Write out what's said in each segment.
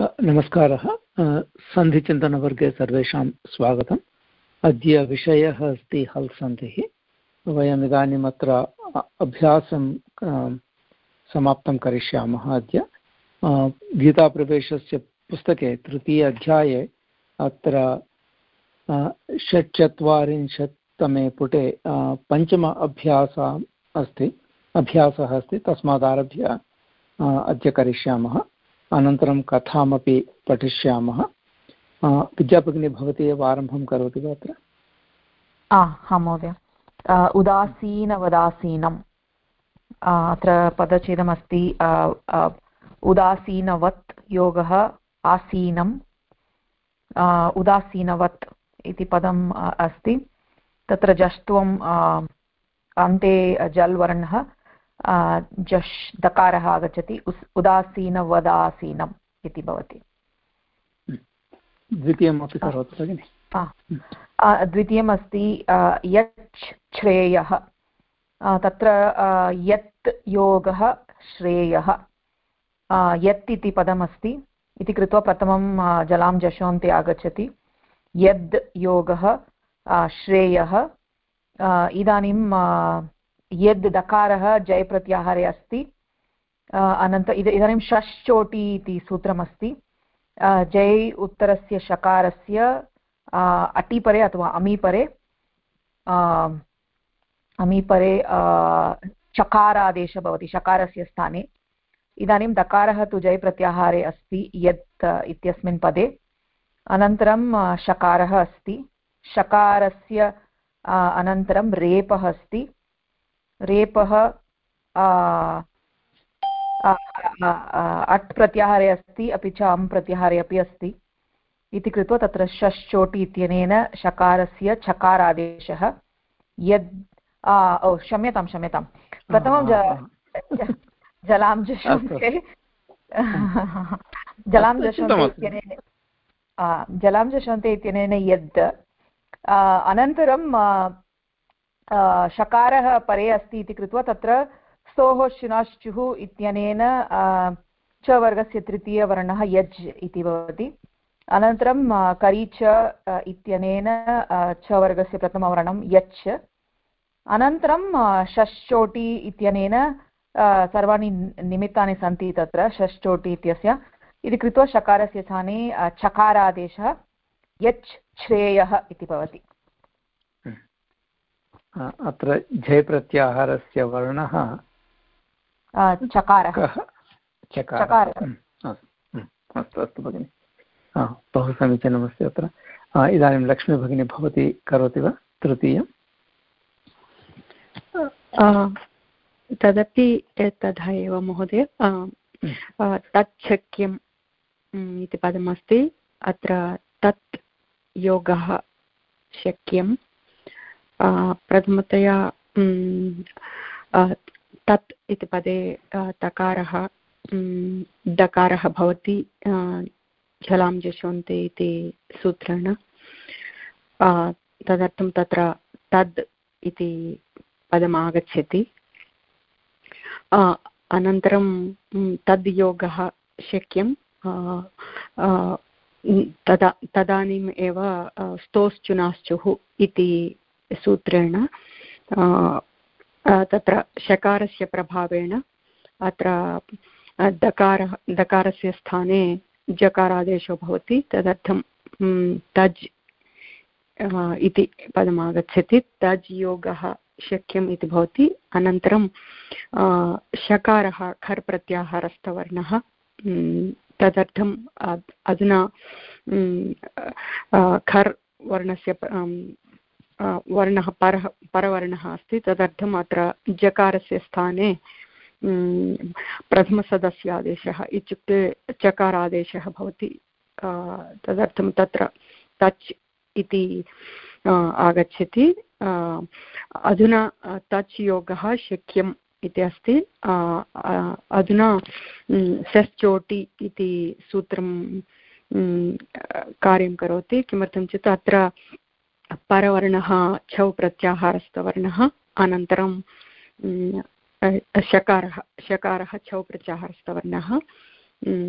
नमस्कारः। सन्धिचिन्तनवर्गे सर्वेषां स्वागतम्। अद्य विषयः अस्ति हल् सन्धिः। वयम् इदानीम् अत्र अभ्यासं समाप्तं करिष्यामः अद्य। गीताप्रवेशस्य पुस्तके तृतीय अध्याये अत्र षट्चत्वारिंशत्तमे पुटे पञ्चम अभ्यासः अस्ति अभ्यासः अस्ति, तस्मादारभ्य अद्य करिष्यामः। अनन्तरं कथामपि पठिष्यामः। विद्याभगिनी भवती एव आरम्भं करोति वा अत्र? हा, महोदय। उदासीनवदासीनम् अत्र पदच्छेदमस्ति उदासीनवत् योगः आसीनम् उदासीनवत् इति पदम् अस्ति। तत्र जष्ट्वम् अन्ते जल् वर्णः जश् दकारः आगच्छति उस् उदासीनवदासीनम् इति भवति। द्वितीयमपि करोतु भगिनि। द्वितीयमस्ति यच् श्रेयः। तत्र यत् योगः श्रेयः। यत् इति पदमस्ति। इति कृत्वा प्रथमं जलां जशोन्ते आगच्छति। यद् योगः श्रेयः। इदानीं यद् दकारः जय प्रत्याहारे अस्ति। अनन्तर इद इदानीं षश्चोटि इति सूत्रमस्ति। जय उत्तरस्य शकारस्य अटिपरे अथवा अमीपरे। अमीपरे चकारादेशः भवति शकारस्य स्थाने। इदानीं दकारः तु जय प्रत्याहारे अस्ति, यत् इत्यस्मिन् पदे। अनन्तरं शकारः अस्ति। शकारस्य अनन्तरं रेपः अस्ति। रेपः अट् प्रत्याहारे अस्ति अपि च अम् प्रत्याहारे अपि अस्ति। इति कृत्वा तत्र षश्चोटि इत्यनेन शकारस्य छकारादेशः। यद् ओ क्षम्यतां क्षम्यतां। प्रथमं जलां जशन्ते। जलां जशन्ते इत्यनेन जलां जशन्ते इत्यनेन यद् अनन्तरं शकारः परे अस्ति इति कृत्वा तत्र स्तोः शिनाश्चुः इत्यनेन च वर्गस्य तृतीयवर्णः यज् इति भवति। अनन्तरं करी च इत्यनेन च वर्गस्य प्रथमवर्णं यच्। अनन्तरं षश्चोटि इत्यनेन सर्वाणि निमित्तानि सन्ति तत्र षश्चोटि इत्यस्य। इति कृत्वा शकारस्य स्थाने चकारादेशः यच् श्रेयः इति भवति। अत्र झयप्रत्याहारस्य वर्णः। चकारः। अस्तु। अस्तु भगिनि। बहु समीचीनमस्ति अत्र। इदानीं लक्ष्मीभगिनी भवती करोति वा तृतीयं? तदपि तथा एव महोदय। तच्छक्यम् इति पदमस्ति। अत्र तत् योगः शक्यं प्रथमतया तत् इति पदे तकारः डकारः भवति झलां जशोन्ते इति सूत्रेण तदर्थं तत्र तद् इति पदम् अनन्तरं तद् योगः शक्यं तदा, तदानीम् एव स्तोश्चुनाश्चुः इति सूत्रेण तत्र शकारस्य प्रभावेण अत्र दकारः, दकारस्य स्थाने जकारादेशो भवति, तदर्थं तज् इति पदम् आगच्छति तज् योगः शक्यम् इति भवति, अनन्तरं शकारः खर् प्रत्याहारस्थवर्णः तदर्थम् अधुना खर् वर्णस्य वर्णः, परः, परवर्णः अस्ति। तदर्थम् अत्र जकारस्य स्थाने प्रथमसदस्यादेशः इत्युक्ते चकारादेशः भवति। तदर्थं तत्र टच् इति आगच्छति। अधुना टच् योगः शक्यम् इति अस्ति। अधुना सेश्चोटि इति सूत्रं कार्यं करोति। किमर्थं चेत् अत्र परवर्णः छौ प्रत्याहारस्थवर्णः अनन्तरं शकारः शकारः छौ प्रत्याहारस्थवर्णः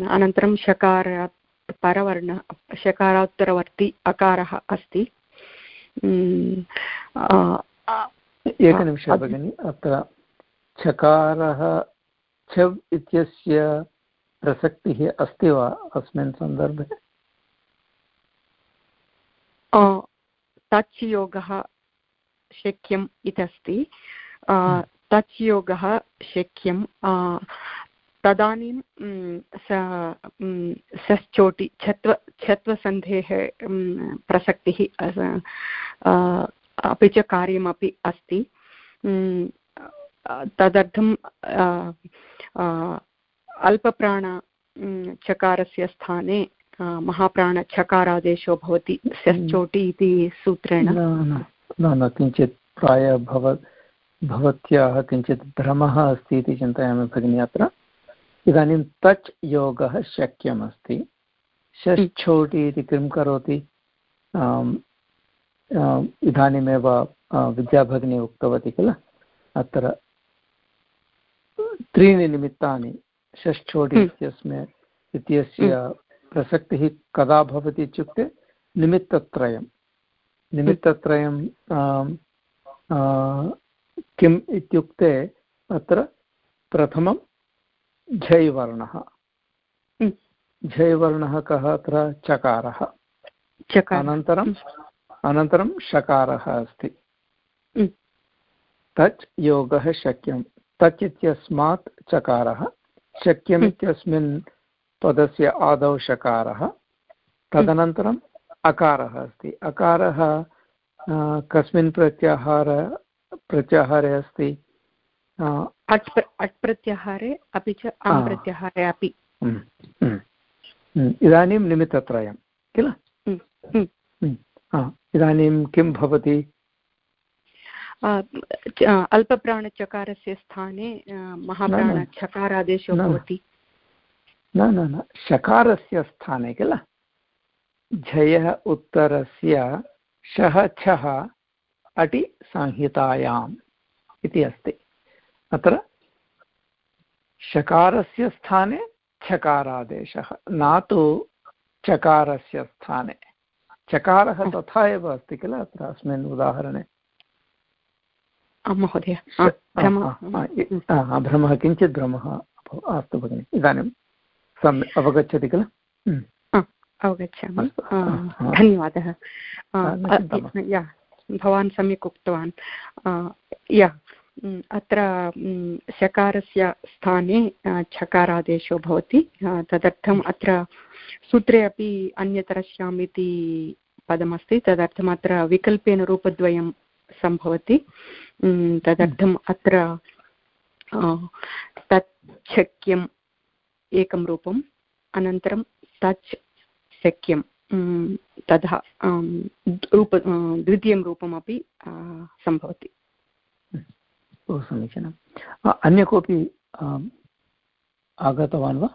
अनन्तरं शकारात् परवर्णः शकारोत्तरवर्ति अकारः अस्ति। एकनिमिषः भगिनि अत्र चकारः छव् इत्यस्य प्रसक्तिः अस्ति वा अस्मिन् सन्दर्भे? तच् योगः शक्यम् इत्यस्ति तच् योगः शक्यं तदानीं सश्चोटि छत्व छत्वसन्धेः प्रसक्तिः अपि च कार्यमपि अस्ति। तदर्थं अल्पप्राण चकारस्य स्थाने महाप्राणचकारादेशो भवति स्यश्चोटि इति सूत्रेण। न न किञ्चित् प्रायः भव भवत्याः किञ्चित् भ्रमः अस्ति इति चिन्तयामि भगिनि अत्र। इदानीं तच् योगः शक्यमस्ति षष्ठोटि इति किं करोति? इदानीमेव विद्याभगिनी उक्तवती किल? अत्र त्रीणि निमित्तानि षष्ठोटि हम्म। इत्यस्मिन् इत्यस्य हम्म। प्रसक्तिः कदा भवति इत्युक्ते निमित्तत्रयं। निमित्तत्रयं किम् इत्युक्ते अत्र प्रथमं झैवर्णः हम्म। झैवर्णः कः अत्र? चकारः। अनन्तरम् अनन्तरं शकारः अस्ति। तच् योगः शक्यं। तच् इत्यस्मात् चकारः। शक्यम् इत्यस्मिन् पदस्य आदौ शकारः। तदनन्तरम् अकारः अस्ति। अकारः कस्मिन् प्रत्याहार प्रत्याहारे अस्ति। अट् अट् प्रत्याहारे अपि च आम् प्रत्याहारे अपि। इदानीं निमित्तत्रयं किल? इदानीं किं भवति? अल्पप्राणचकारस्य स्थाने महाप्राणचकारादेशो भवति। न न न शकारस्य स्थाने किल? झयः उत्तरस्य शः छः अटि संहितायाम् इति अस्ति। अत्र शकारस्य स्थाने छकारादेशः न तु चकारस्य स्थाने। चकारः तथा एव अस्ति किल अत्र अस्मिन् उदाहरणे? महोदय। भ्रमः किञ्चित् भ्रमः अस्तु भगिनि इदानीं सम्य अवगच्छति किल। अवगच्छामि। धन्यवादः। भवान् सम्यक् उक्तवान्। या अत्र शकारस्य स्थाने छकारादेशो भवति। तदर्थम् अत्र सूत्रे अपि अन्यतरश्याम् इति पदमस्ति। तदर्थम् अत्र विकल्पेन रूपद्वयं सम्भवति। तदर्थम् अत्र तत् शक्यम् एकं रूपम् अनन्तरं तच् शक्यं तथा रूप द्वितीयं रूपमपि सम्भवति। बहु समीचीनम्। अन्य कोऽपि आगतवान् वा?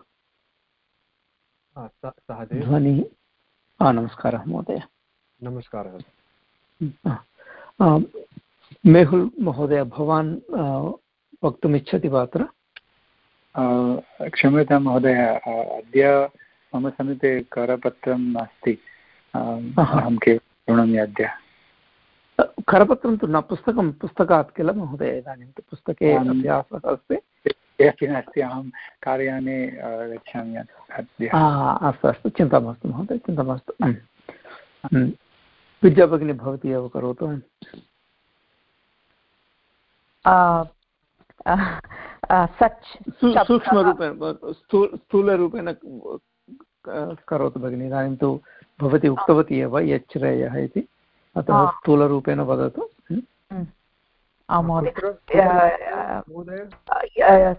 ध्वनिः। नमस्कारः महोदय। नमस्कारः। मेहुल् महोदय भवान् वक्तुमिच्छति वा अत्र? क्षम्यतां महोदय अद्य मम समीपे करपत्रं नास्ति। अहं केवलं शृणोमि अद्य। करपत्रं तु न पुस्तकं पुस्तकात् किल महोदय इदानीं तु पुस्तके अभ्यासः अस्ति। अपि नास्ति अहं कार्याने गच्छामि अद्य। अस्तु अस्तु चिन्ता मास्तु महोदय चिन्ता मास्तु। विद्या भगिनी भवती एव करोतु। सूक्ष्मरूपेण स्थूलरूपेण करोतु भगिनि इदानीं तु भवती उक्तवती एव यच्छ्रेयः इति अतः स्थूलरूपेण वदतु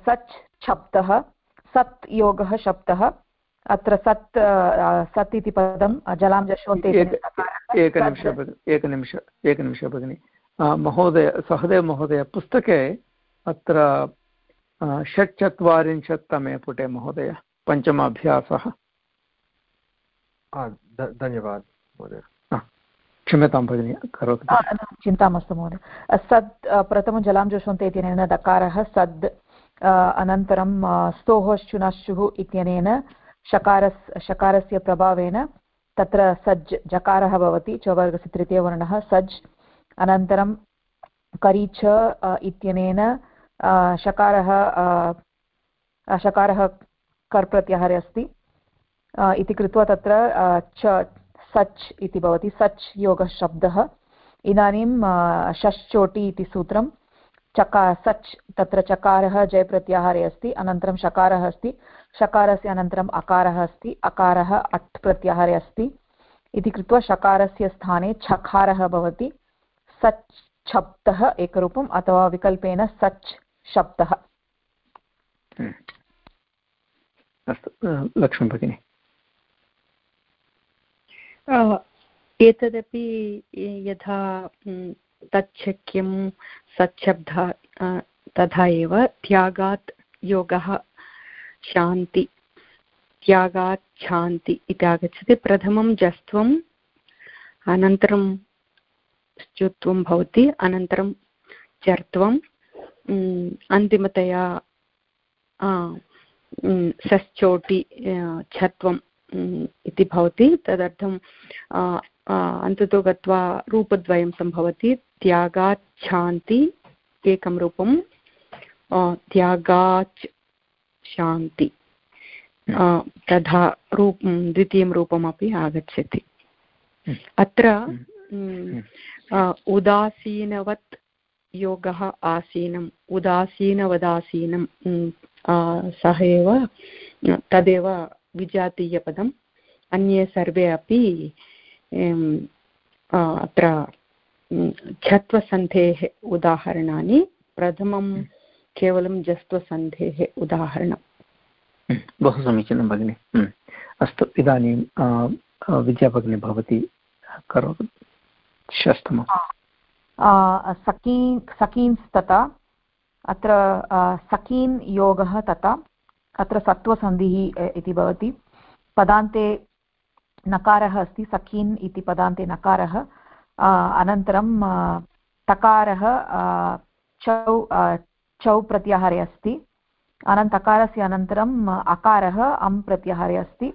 सच् शब्दः सत् योगः शब्दः अत्र सत् सत् इति पदं जलां जशोन्ते एकनिमिष एकनिमिष एकनिमिष भगिनि महोदय सहदेव महोदय पुस्तके अत्र षट्चत्वारिंशत्तमे पुटे महोदय पञ्चमाभ्यासः। धन्यवादः महोदय। क्षम्यतां भगिनि करोतु। चिन्ता मास्तु महोदय। सद् प्रथमं जलां जोषन्ते इत्यनेन दकारः सद् अनन्तरं स्तोः शुनश्चुः इत्यनेन शकारस् शकारस्य प्रभावेन तत्र सज् जकारः भवति चवर्गस्य तृतीयवर्णः सज् अनन्तरं करि च इत्यनेन शकारः शकारः कर् प्रत्याहारे अस्ति इति कृत्वा तत्र च सच् इति भवति, सच् योगशब्दः। इदानीं षश्चोटि इति सूत्रं, चका, सच्, तत्र चकारः जयप्रत्याहारे अस्ति, अनन्तरं शकारः अस्ति, शकारस्य अनन्तरम् अकारः अस्ति, अकारः अट् प्रत्याहारे अस्ति। इति कृत्वा शकारस्य स्थाने छकारः भवति, सच् शब्दः एकरूपम् अथवा विकल्पेन सच् शब्दः। हम्म। अस्तु लक्ष्मी भगिनी। एतदपि यथा तच्छक्यं सच्छब्दः तथा एव त्यागात् योगः शान्ति त्यागात् शान्ति इति आगच्छति। प्रथमं जस्त्वम् अनन्तरं च्युत्वं भवति अनन्तरं चर्त्वम् अन्तिमतया सश्चोटि छत्वम् इति भवति तदर्थं अन्ततो गत्वा रूपद्वयं सम्भवति त्यागात् शान्ति एकं रूपं त्यागाच् शान्ति तथा रूप द्वितीयं रूपमपि आगच्छति अत्र उदासीनवत् योगः आसीनम् उदासीनवदासीनं सः एव तदेव विजातीयपदम्। अन्ये सर्वे अपि अत्र झत्वसन्धेः उदाहरणानि। प्रथमं केवलं जस्त्वसन्धेः उदाहरणं बहु समीचीनं भगिनि। अस्तु इदानीं विद्याभगिनी भवती करोतु। षष्ठमं सखी सखीन्स् तथा, अत्र सखीन् योगः तथा, अत्र सत्त्वसन्धिः इति भवति। पदान्ते नकारः अस्ति सखीन् इति पदान्ते नकारः। अनन्तरं तकारः चौ चौ प्रत्याहारे अस्ति। अनन्त, तकारस्य अनन्तरम् अकारः अम् प्रत्याहारे अस्ति।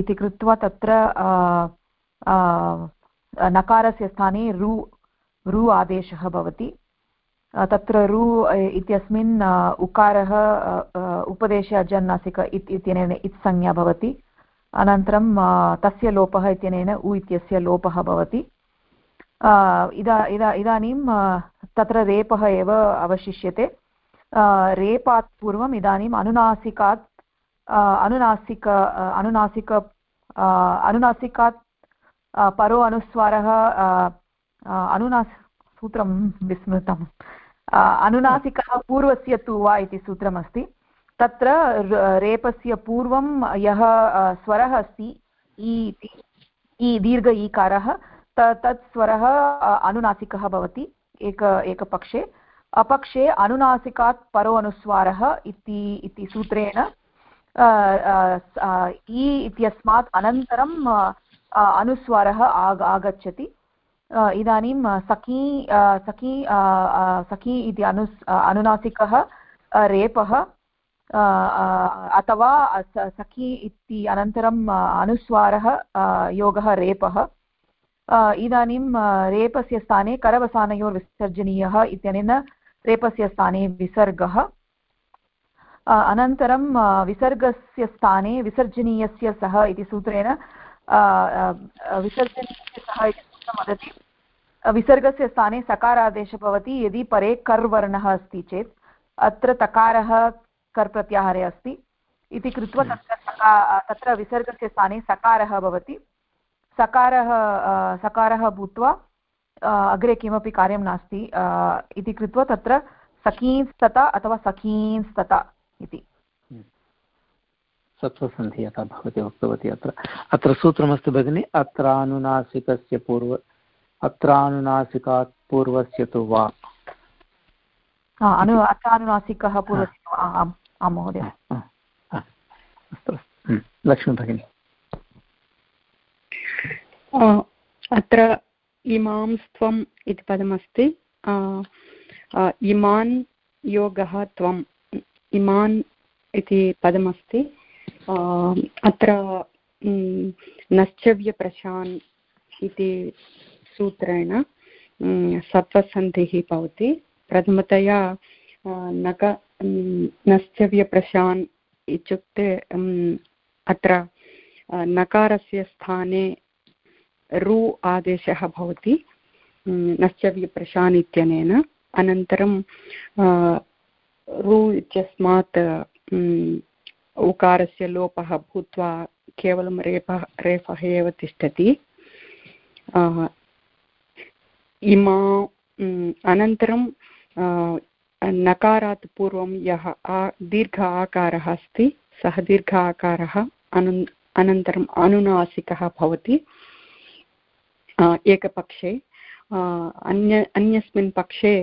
इति कृत्वा तत्र नकारस्य स्थाने रु रु आदेशः भवति। तत्र रु इत्यस्मिन् उकारः उपदेशे अजन्नासिक इत्, इत्यनेन इत् संज्ञा भवति। अनन्तरं तस्य लोपः इत्यनेन उ इत्यस्य लोपः भवति। इदा इदा, इदानीं तत्र रेपः एव अवशिष्यते। रेपात् पूर्वम् इदानीम् अनुनासिकात् अनुनासिक अनुनासिक अनुनासिकात् परो अनुस्वारः अनुनास सूत्रं विस्मृतम्। अनुनासिकः पूर्वस्य तु वा इति सूत्रमस्ति। तत्र रेपस्य पूर्वं यः स्वरः अस्ति इ दीर्घ ईकारः तत् स्वरः अनुनासिकः भवति, एक एकपक्षे अपक्षे अनुनासिकात् परो अनुस्वारः इति इति सूत्रेण इ इत्यस्मात् अनन्तरं अनुस्वारः आग, आगच्छति। इदानीं सखी सखी सखी इति अनु अनुनासिकः रेपः अथवा सखी इति अनन्तरम् अनुस्वारः योगः रेपः। इदानीं रेपस्य स्थाने करवसानयोर्विसर्जनीयः इत्यनेन रेपस्य स्थाने विसर्गः। अनन्तरं विसर्गस्य स्थाने विसर्जनीयस्य सः इति सूत्रेण विसर्जनीयस्य सः इति सूत्रं वदति। विसर्गस्य स्थाने सकारादेशः भवति यदि परे कर् वर्णः अस्ति चेत् अत्र तकारः कर् प्रत्याहारे अस्ति इति कृत्वा हम्म। तत्र तत्र विसर्गस्य स्थाने सकारः भवति सकारः सकारः भूत्वा अग्रे किमपि कार्यं नास्ति इति कृत्वा तत्र सखींस्तता अथवा सखींस्तता इति हम्म। सत्त्वसन्धि यथा भवती उक्तवती अत्र अत्र सूत्रमस्ति भगिनि अत्रानुनासिकस्य पूर्व अत्रानुनासिकात् पूर्वस्य तु वा। अनु अत्रानुनासिकः पूर्वस्य आम् आं महोदय। अस्तु लक्ष्मी भगिनी। अत्र इमां त्वम् इति पदमस्ति। इमान् योगः त्वम् इमान् इति पदमस्ति। अत्र नश्चव्यप्रशान् इति सूत्रेण सत्त्वसन्धिः भवति। प्रथमतया नक नश्चव्यप्रशान् इत्युक्ते अत्र नकारस्य स्थाने रु आदेशः भवति नश्चव्यप्रशान् इत्यनेन। अनन्तरं रु इत्यस्मात् उकारस्य लोपः भूत्वा केवलं रेपः, रेफः एव तिष्ठति। इमा अनन्तरं नकारात् पूर्वं यः आ, दीर्घ आकारः अस्ति, सः दीर्घ आकारः अनु, अनन्तरम् अनुनासिकः भवति एकपक्षे अन्य, अन्यस्मिन् पक्षे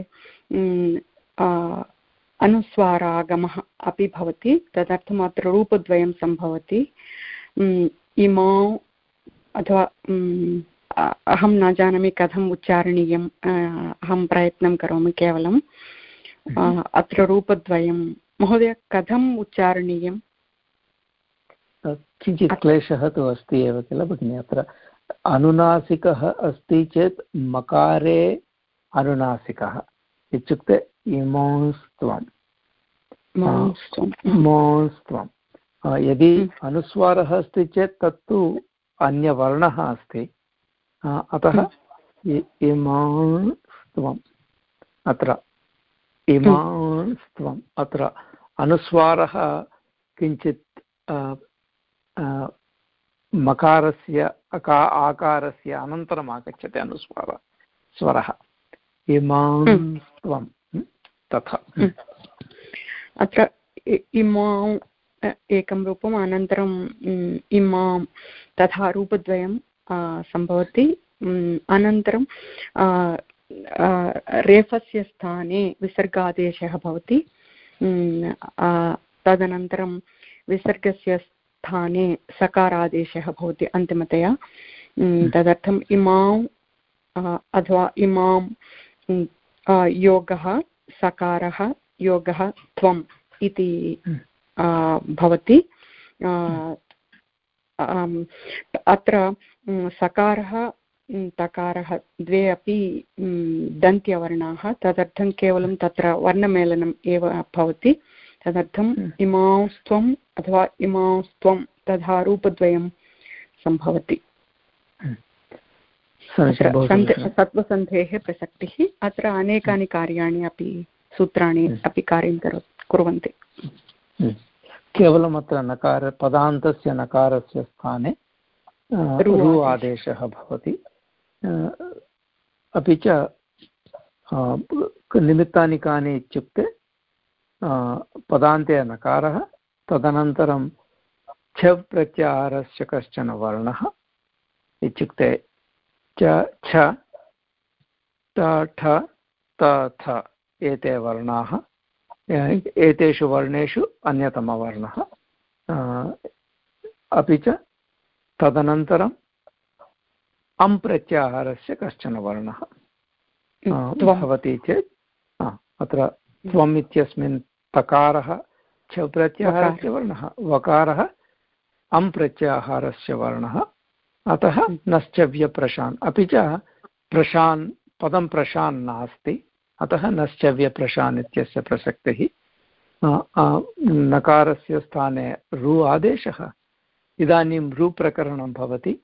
अनुस्वारागमः अपि भवति तदर्थम् अत्र रूपद्वयं सम्भवति इमौ अथवा अहं न जानामि कथम् उच्चारणीयम् अहं प्रयत्नं करोमि केवलं अत्र रूपद्वयं। महोदय कथम् उच्चारणीयं किञ्चित् क्लेशः तु अस्ति एव किल भगिनि अत्र? अनुनासिकः अस्ति चेत् मकारे अनुनासिकः। इत्युक्ते इमोंस्त्वं मोंस्त्वं यदि हम्म। अनुस्वारः अस्ति चेत् तत्तु अन्यवर्णः अस्ति। अतः हम्म। इमांस्त्वम् अत्र। इमांस्त्वम् अत्र। अनुस्वारः किञ्चित् मकारस्य अका आकारस्य अनन्तरम् आगच्छति अनुस्वारः स्वरः। इमांस्त्वं तथा। अत्र इमां एकं रूपम् अनन्तरम् इमां तथा रूपद्वयं सम्भवति। अनन्तरं रेफस्य स्थाने विसर्गादेशः भवति। तदनन्तरं विसर्गस्य स्थाने सकारादेशः भवति अन्तिमतया। तदर्थम् इमां अथवा इमां योगः सकारः योगः त्वम् इति भवति। अत्र सकारः तकारः द्वे अपि दन्त्यवर्णाः तदर्थं केवलं तत्र वर्णमेलनम् एव भवति। तदर्थम् इमांस्त्वम् अथवा इमांस्त्वं तथा रूपद्वयं सम्भवति। सत्त्वसन्धेः प्रसक्तिः। अत्र अनेकानि कार्याणि अपि सूत्राणि अपि कार्यं करो कुर्वन्ति। केवलम् अत्र नकार पदान्तस्य नकारस्य स्थाने रु आदेशः भवति। अपि च निमित्तानि कानि इत्युक्ते पदान्ते नकारः तदनन्तरं छव् प्रत्याहारस्य कश्चन वर्णः इत्युक्ते च छ त ठ त थ एते वर्णाः एतेषु वर्णेषु अन्यतमवर्णः। अपि च तदनन्तरम् अं प्रत्याहारस्य कश्चन वर्णः? भवति चेत् अत्र त्वम् इत्यस्मिन् तकारः छ प्रत्याहारस्य वर्णः वकारः अं प्रत्याहारस्य वर्णः अतः नश्चव्यप्रशान् अपि च प्रशान् पदं प्रशान् नास्ति अतः नश्चव्यप्रशान् इत्यस्य प्रसक्तिः नकारस्य स्थाने रु आदेशः। इदानीं रुप्रकरणं भवति।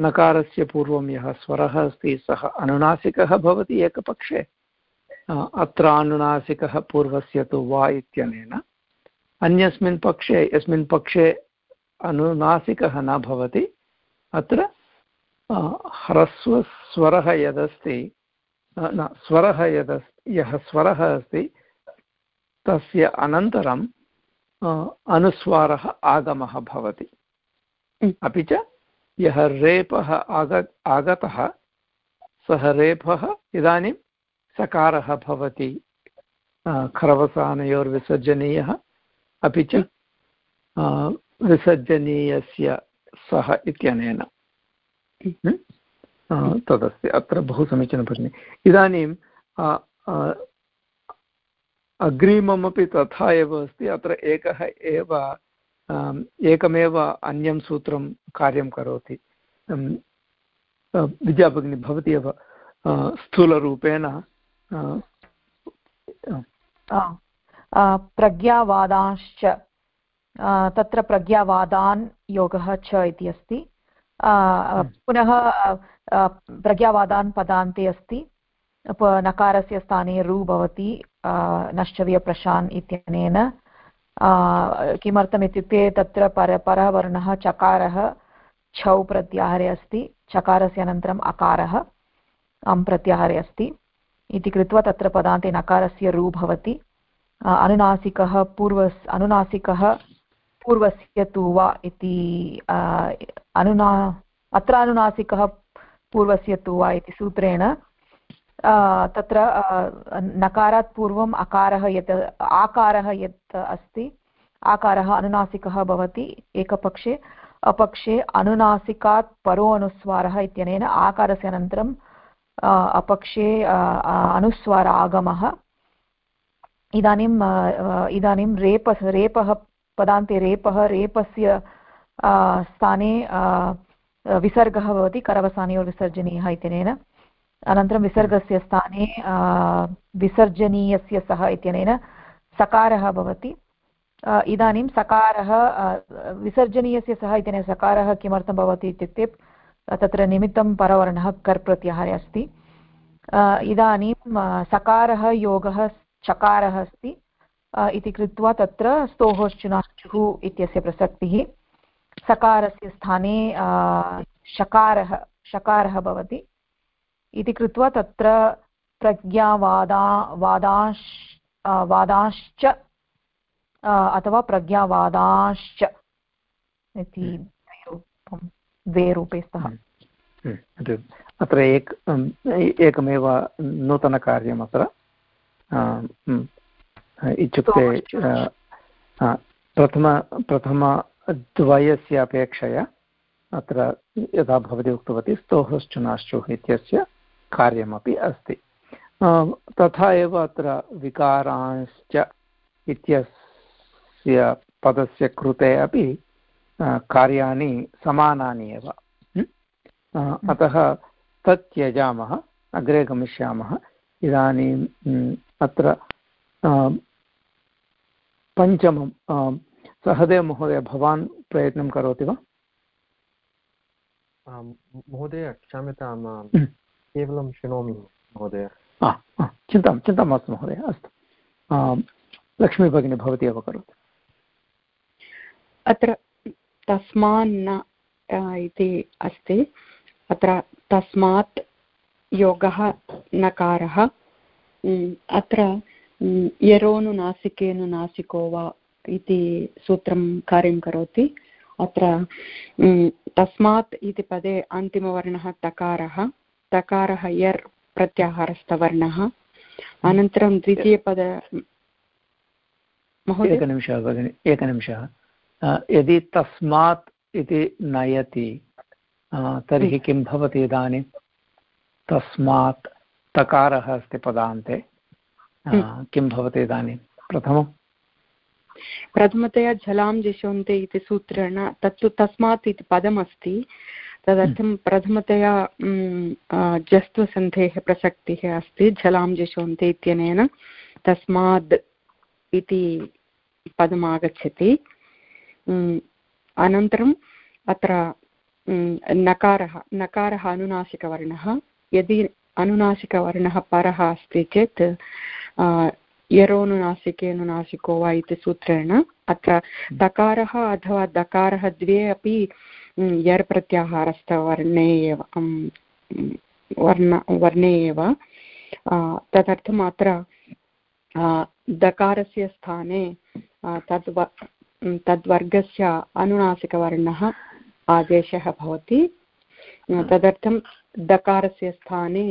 नकारस्य पूर्वं यः स्वरः अस्ति, सः अनुनासिकः भवति एकपक्षे। अत्र अनुनासिकः पूर्वस्य तु वा इत्यनेन। अन्यस्मिन् पक्षे, यस्मिन् पक्षे अनुनासिकः न भवति। अत्र ह्रस्वस्वरः यदस्ति न, स्वरः यदस्ति यः स्वरः अस्ति, तस्य अनन्तरं अनुस्वारः आगमः भवति। अपि च यः रेपः आग आगतः सः रेपः इदानीं सकारः भवति। खरवसानयोर्विसर्जनीयः। अपि च विसर्जनीयस्य सः इत्यनेन। तदस्ति। अत्र बहु समीचीनं भगिनि इदानीं अग्रिममपि तथा एव अस्ति अत्र एकः एव एकमेव अन्यं सूत्रं कार्यं करोति। विद्याभगिनी भवती एव स्थूलरूपेण प्रज्ञावादांश्च तत्र प्रज्ञावादान् योगः च इति अस्ति। पुनः प्रज्ञावादान् पदान्ते अस्ति। नकारस्य स्थाने रु भवति नश्चव्यप्रशान् इत्यनेन। किमर्थम् इत्युक्ते तत्र पर परः वर्णः चकारः छौ प्रत्याहारे अस्ति, चकारस्य अनन्तरम् अकारः अं प्रत्याहारे अस्ति। इति कृत्वा तत्र पदान्ते नकारस्य रु भवति। अनुनासिकः पूर्वस्, अनुनासिकः पूर्वस्य तु वा इति अनुना, अत्र अनुनासिकः पूर्वस्य तु वा इति सूत्रेण तत्र नकारात् पूर्वम् अकारः यत्, आकारः यत् अस्ति, आकारः अनुनासिकः भवति एकपक्षे, अपक्षे अनुनासिकात् परो अनुस्वारः इत्यनेन आकारस्य अनन्तरं अपक्षे अनुस्वार आगमः इदानीं इदानीं रेप रेपः पदान्ते रेपः, रेपस्य स्थाने विसर्गः भवति, करवसानयोर्विसर्जनीयः इत्यनेन। अनन्तरं विसर्गस्य स्थाने विसर्जनीयस्य सः इत्यनेन सकारः भवति. इदानीं सकारः विसर्जनीयस्य सः इत्यनेन सकारः किमर्थं भवति इत्युक्ते, तत्र निमित्तं परवर्णः कर् प्रत्याहारे अस्ति. इदानीं सकारः योगः चकारः अस्ति. इति कृत्वा तत्र स्तोहोश्चुनाश्चुः इत्यस्य प्रसक्तिः. सकारस्य स्थाने शकारः शकारः भवति. इति कृत्वा तत्र प्रज्ञावादा वादाश् वादाश्च अथवा प्रज्ञावादाश्च इति हम्म। द्वे रूपे स्तः हम्म। हम्म। अत्र एक एकमेव नूतनकार्यम् अत्र इत्युक्ते प्रथम प्रथमद्वयस्य अपेक्षया अत्र यथा भवती उक्तवती स्तोहश्चुनाश्चुः इत्यस्य कार्यमपि अस्ति। तथा एव अत्र विकारांश्च इत्यस्य पदस्य कृते अपि कार्याणि समानानि एव। अतः तत् त्यजामः अग्रे गमिष्यामः। इदानीम् अत्र पञ्चमं सहदेव महोदय भवान् प्रयत्नं करोति वा? महोदय क्षम्यतां हम्म। केवलं शृणोमि महोदय। चिन्ता चिन्ता मास्तु महोदय अस्तु। लक्ष्मीभगिनी भवती एव करोतु। अत्र तस्मान्न इति अस्ति। अत्र तस्मात् योगः नकारः। अत्र यरोनुनासिकेनु नासिको वा इति सूत्रं कार्यं करोति। अत्र तस्मात् इति पदे अन्तिमवर्णः तकारः। तकारः यर् प्रत्याहारस्थवर्णः। अनन्तरं द्वितीयपद एकनिमिषः भगिनि एकनिमिषः। यदि तस्मात् इति नयति तर्हि किं भवति इदानीं? तस्मात् तकारः अस्ति पदान्ते। किं भवति इदानीं? प्रथमं प्रथमतया झलां जिषोन्ते इति सूत्रेण तत्तु तस्मात् इति पदमस्ति। तदर्थं हम्म। प्रथमतया जस्त्वसन्धेः प्रसक्तिः अस्ति झलां जिषोन्ते इत्यनेन तस्माद् इति पदम् आगच्छति अनन्तरम् अत्र नकारः नकारः अनुनासिकवर्णः। यदि अनुनासिकवर्णः परः अस्ति चेत् यरोनुनासिकेनुनासिको वा इति सूत्रेण। अत्र दकारः अथवा दकारः द्वे अपि यर् प्रत्याहारस्थवर्णे एव वर्ण वर्णे एव। तदर्थम् अत्र दकारस्य स्थाने तद् तद्वर्गस्य अनुनासिकवर्णः आदेशः भवति। तदर्थं दकारस्य स्थाने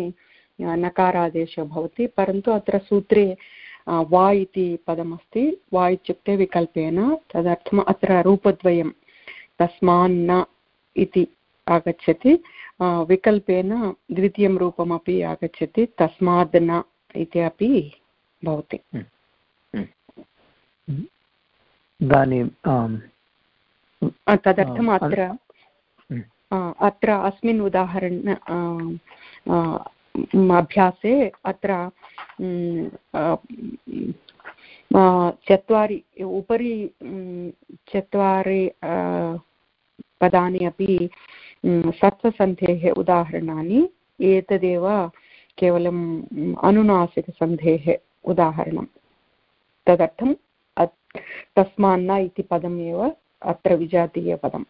नकारादेशः भवति परन्तु अत्र सूत्रे वा इति पदमस्ति वा इत्युक्ते विकल्पेन तदर्थम् अत्र रूपद्वयं तस्मान्न इति आगच्छति विकल्पेन द्वितीयं रूपमपि आगच्छति तस्माद् न इति अपि भवति। इदानीं तदर्थम् अत्र अत्र अस्मिन् उदाहरण अभ्यासे अत्र चत्वारि, उपरि चत्वारि पदानि अपि सत्त्वसन्धेः उदाहरणानि। एतदेव केवलम् अनुनासिकसन्धेः उदाहरणं तदर्थं तस्मान्न इति पदम् एव अत्र विजातीयपदम्।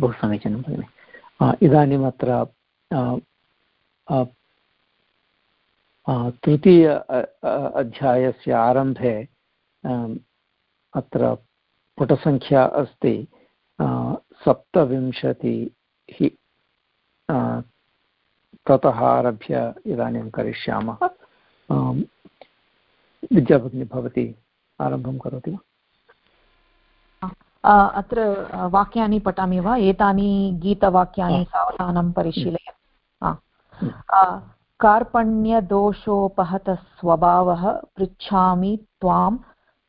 बहु समीचीनं, भगिनि। इदानीम् अत्र तृतीय अध्यायस्य आरम्भे अत्र पुटसङ्ख्या अस्ति सप्तविंशतिः ततः आरभ्य इदानीं करिष्यामः। विद्याभगिनी भवती आरम्भं करोति वा? अत्र वाक्यानि पठामि वा? एतानि गीतवाक्यानि सावधानं परिशीलय कार्पण्यदोषोपहतस्वभावः पृच्छामि त्वां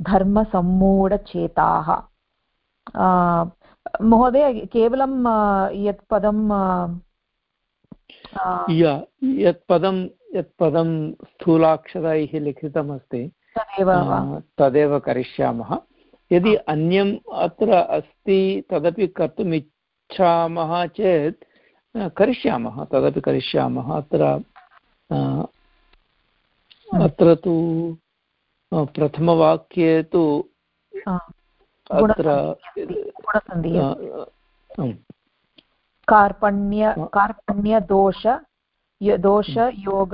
धर्मसम्मूढचेताः। महोदय केवलं यत् पदं यत् पदं यत् पदं स्थूलाक्षरैः लिखितमस्ति तदेव करिष्यामः। यदि अन्यम् अत्र अस्ति तदपि कर्तुम् इच्छामः चेत् करिष्यामः तदपि करिष्यामः। अत्र अत्र तु प्रथमवाक्ये तु अत्र कार्पण्य कार्पण्यदोष दोषयोग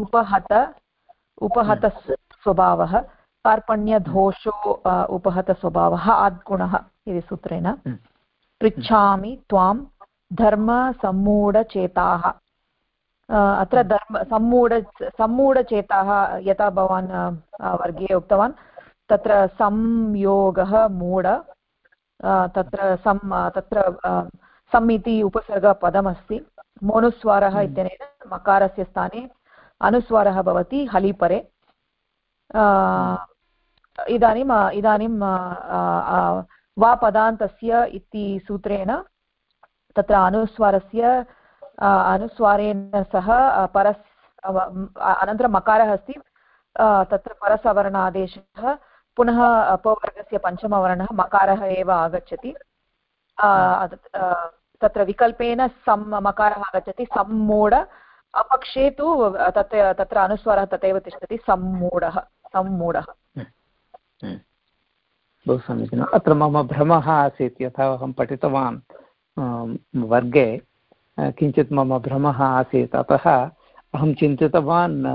उपहत उपहतस्वभावः कार्पण्यदोषो उपहतस्वभावः आद्गुणः इति सूत्रेण। पृच्छामि त्वां धर्मसम्मूढचेताः अत्र धर्म सम्मूढ सम्मूढचेताः यथा भवान् वर्गे उक्तवान्। तत्र संयोगः मूढ तत्र सम् तत्र सम् इति उपसर्गपदमस्ति। मोनुस्वारः हम्म। इत्यनेन मकारस्य स्थाने अनुस्वारः भवति हलिपरे। इदानीम् इदानीं वा पदान्तस्य इति सूत्रेण तत्र अनुस्वारस्य अनुस्वारेण सह परस् अनन्तरं मकारः अस्ति तत्र परसवर्णादेशः पुनः अपवर्गस्य पञ्चमवर्णः मकारः एव आगच्छति तत्र विकल्पेन सम् मकारः आगच्छति सम्मूढ अपक्षे तु तत् तत्र अनुस्वारः तथैव तिष्ठति सम्मूढः सम्मूढः। बहु समीचीनम् अत्र मम भ्रमः आसीत् यथा अहं पठितवान्। वर्गे किञ्चित् मम भ्रमः आसीत्। अतः अहं चिन्तितवान्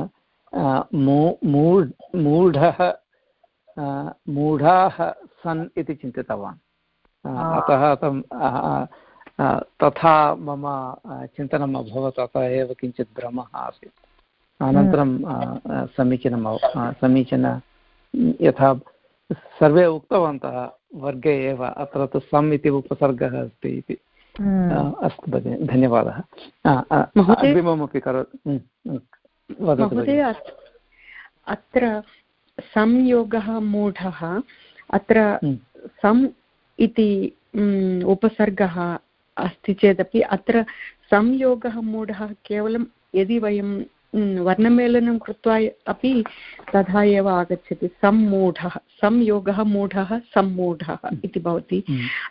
मूढः मूढाः सन् इति चिन्तितवान्। अतः तथा मम चिन्तनम् अभवत् अतः एव किञ्चित् भ्रमः आसीत्। अनन्तरं समीचीनं समीचीन यथा सर्वे उक्तवन्तः वर्गे एव अत्र तु सम् इति उपसर्गः अस्ति इति। अस्तु भगिनि धन्यवादः। अग्रिममपि करोतु महोदय अत्र संयोगः मूढः। अत्र सम् इति उपसर्गः अस्ति चेदपि अत्र संयोगः मूढः केवलं यदि वयं वर्णमेलनं कृत्वा अपि तथा एव आगच्छति। सम्मूढः संयोगः मूढः सम्मूढः इति भवति।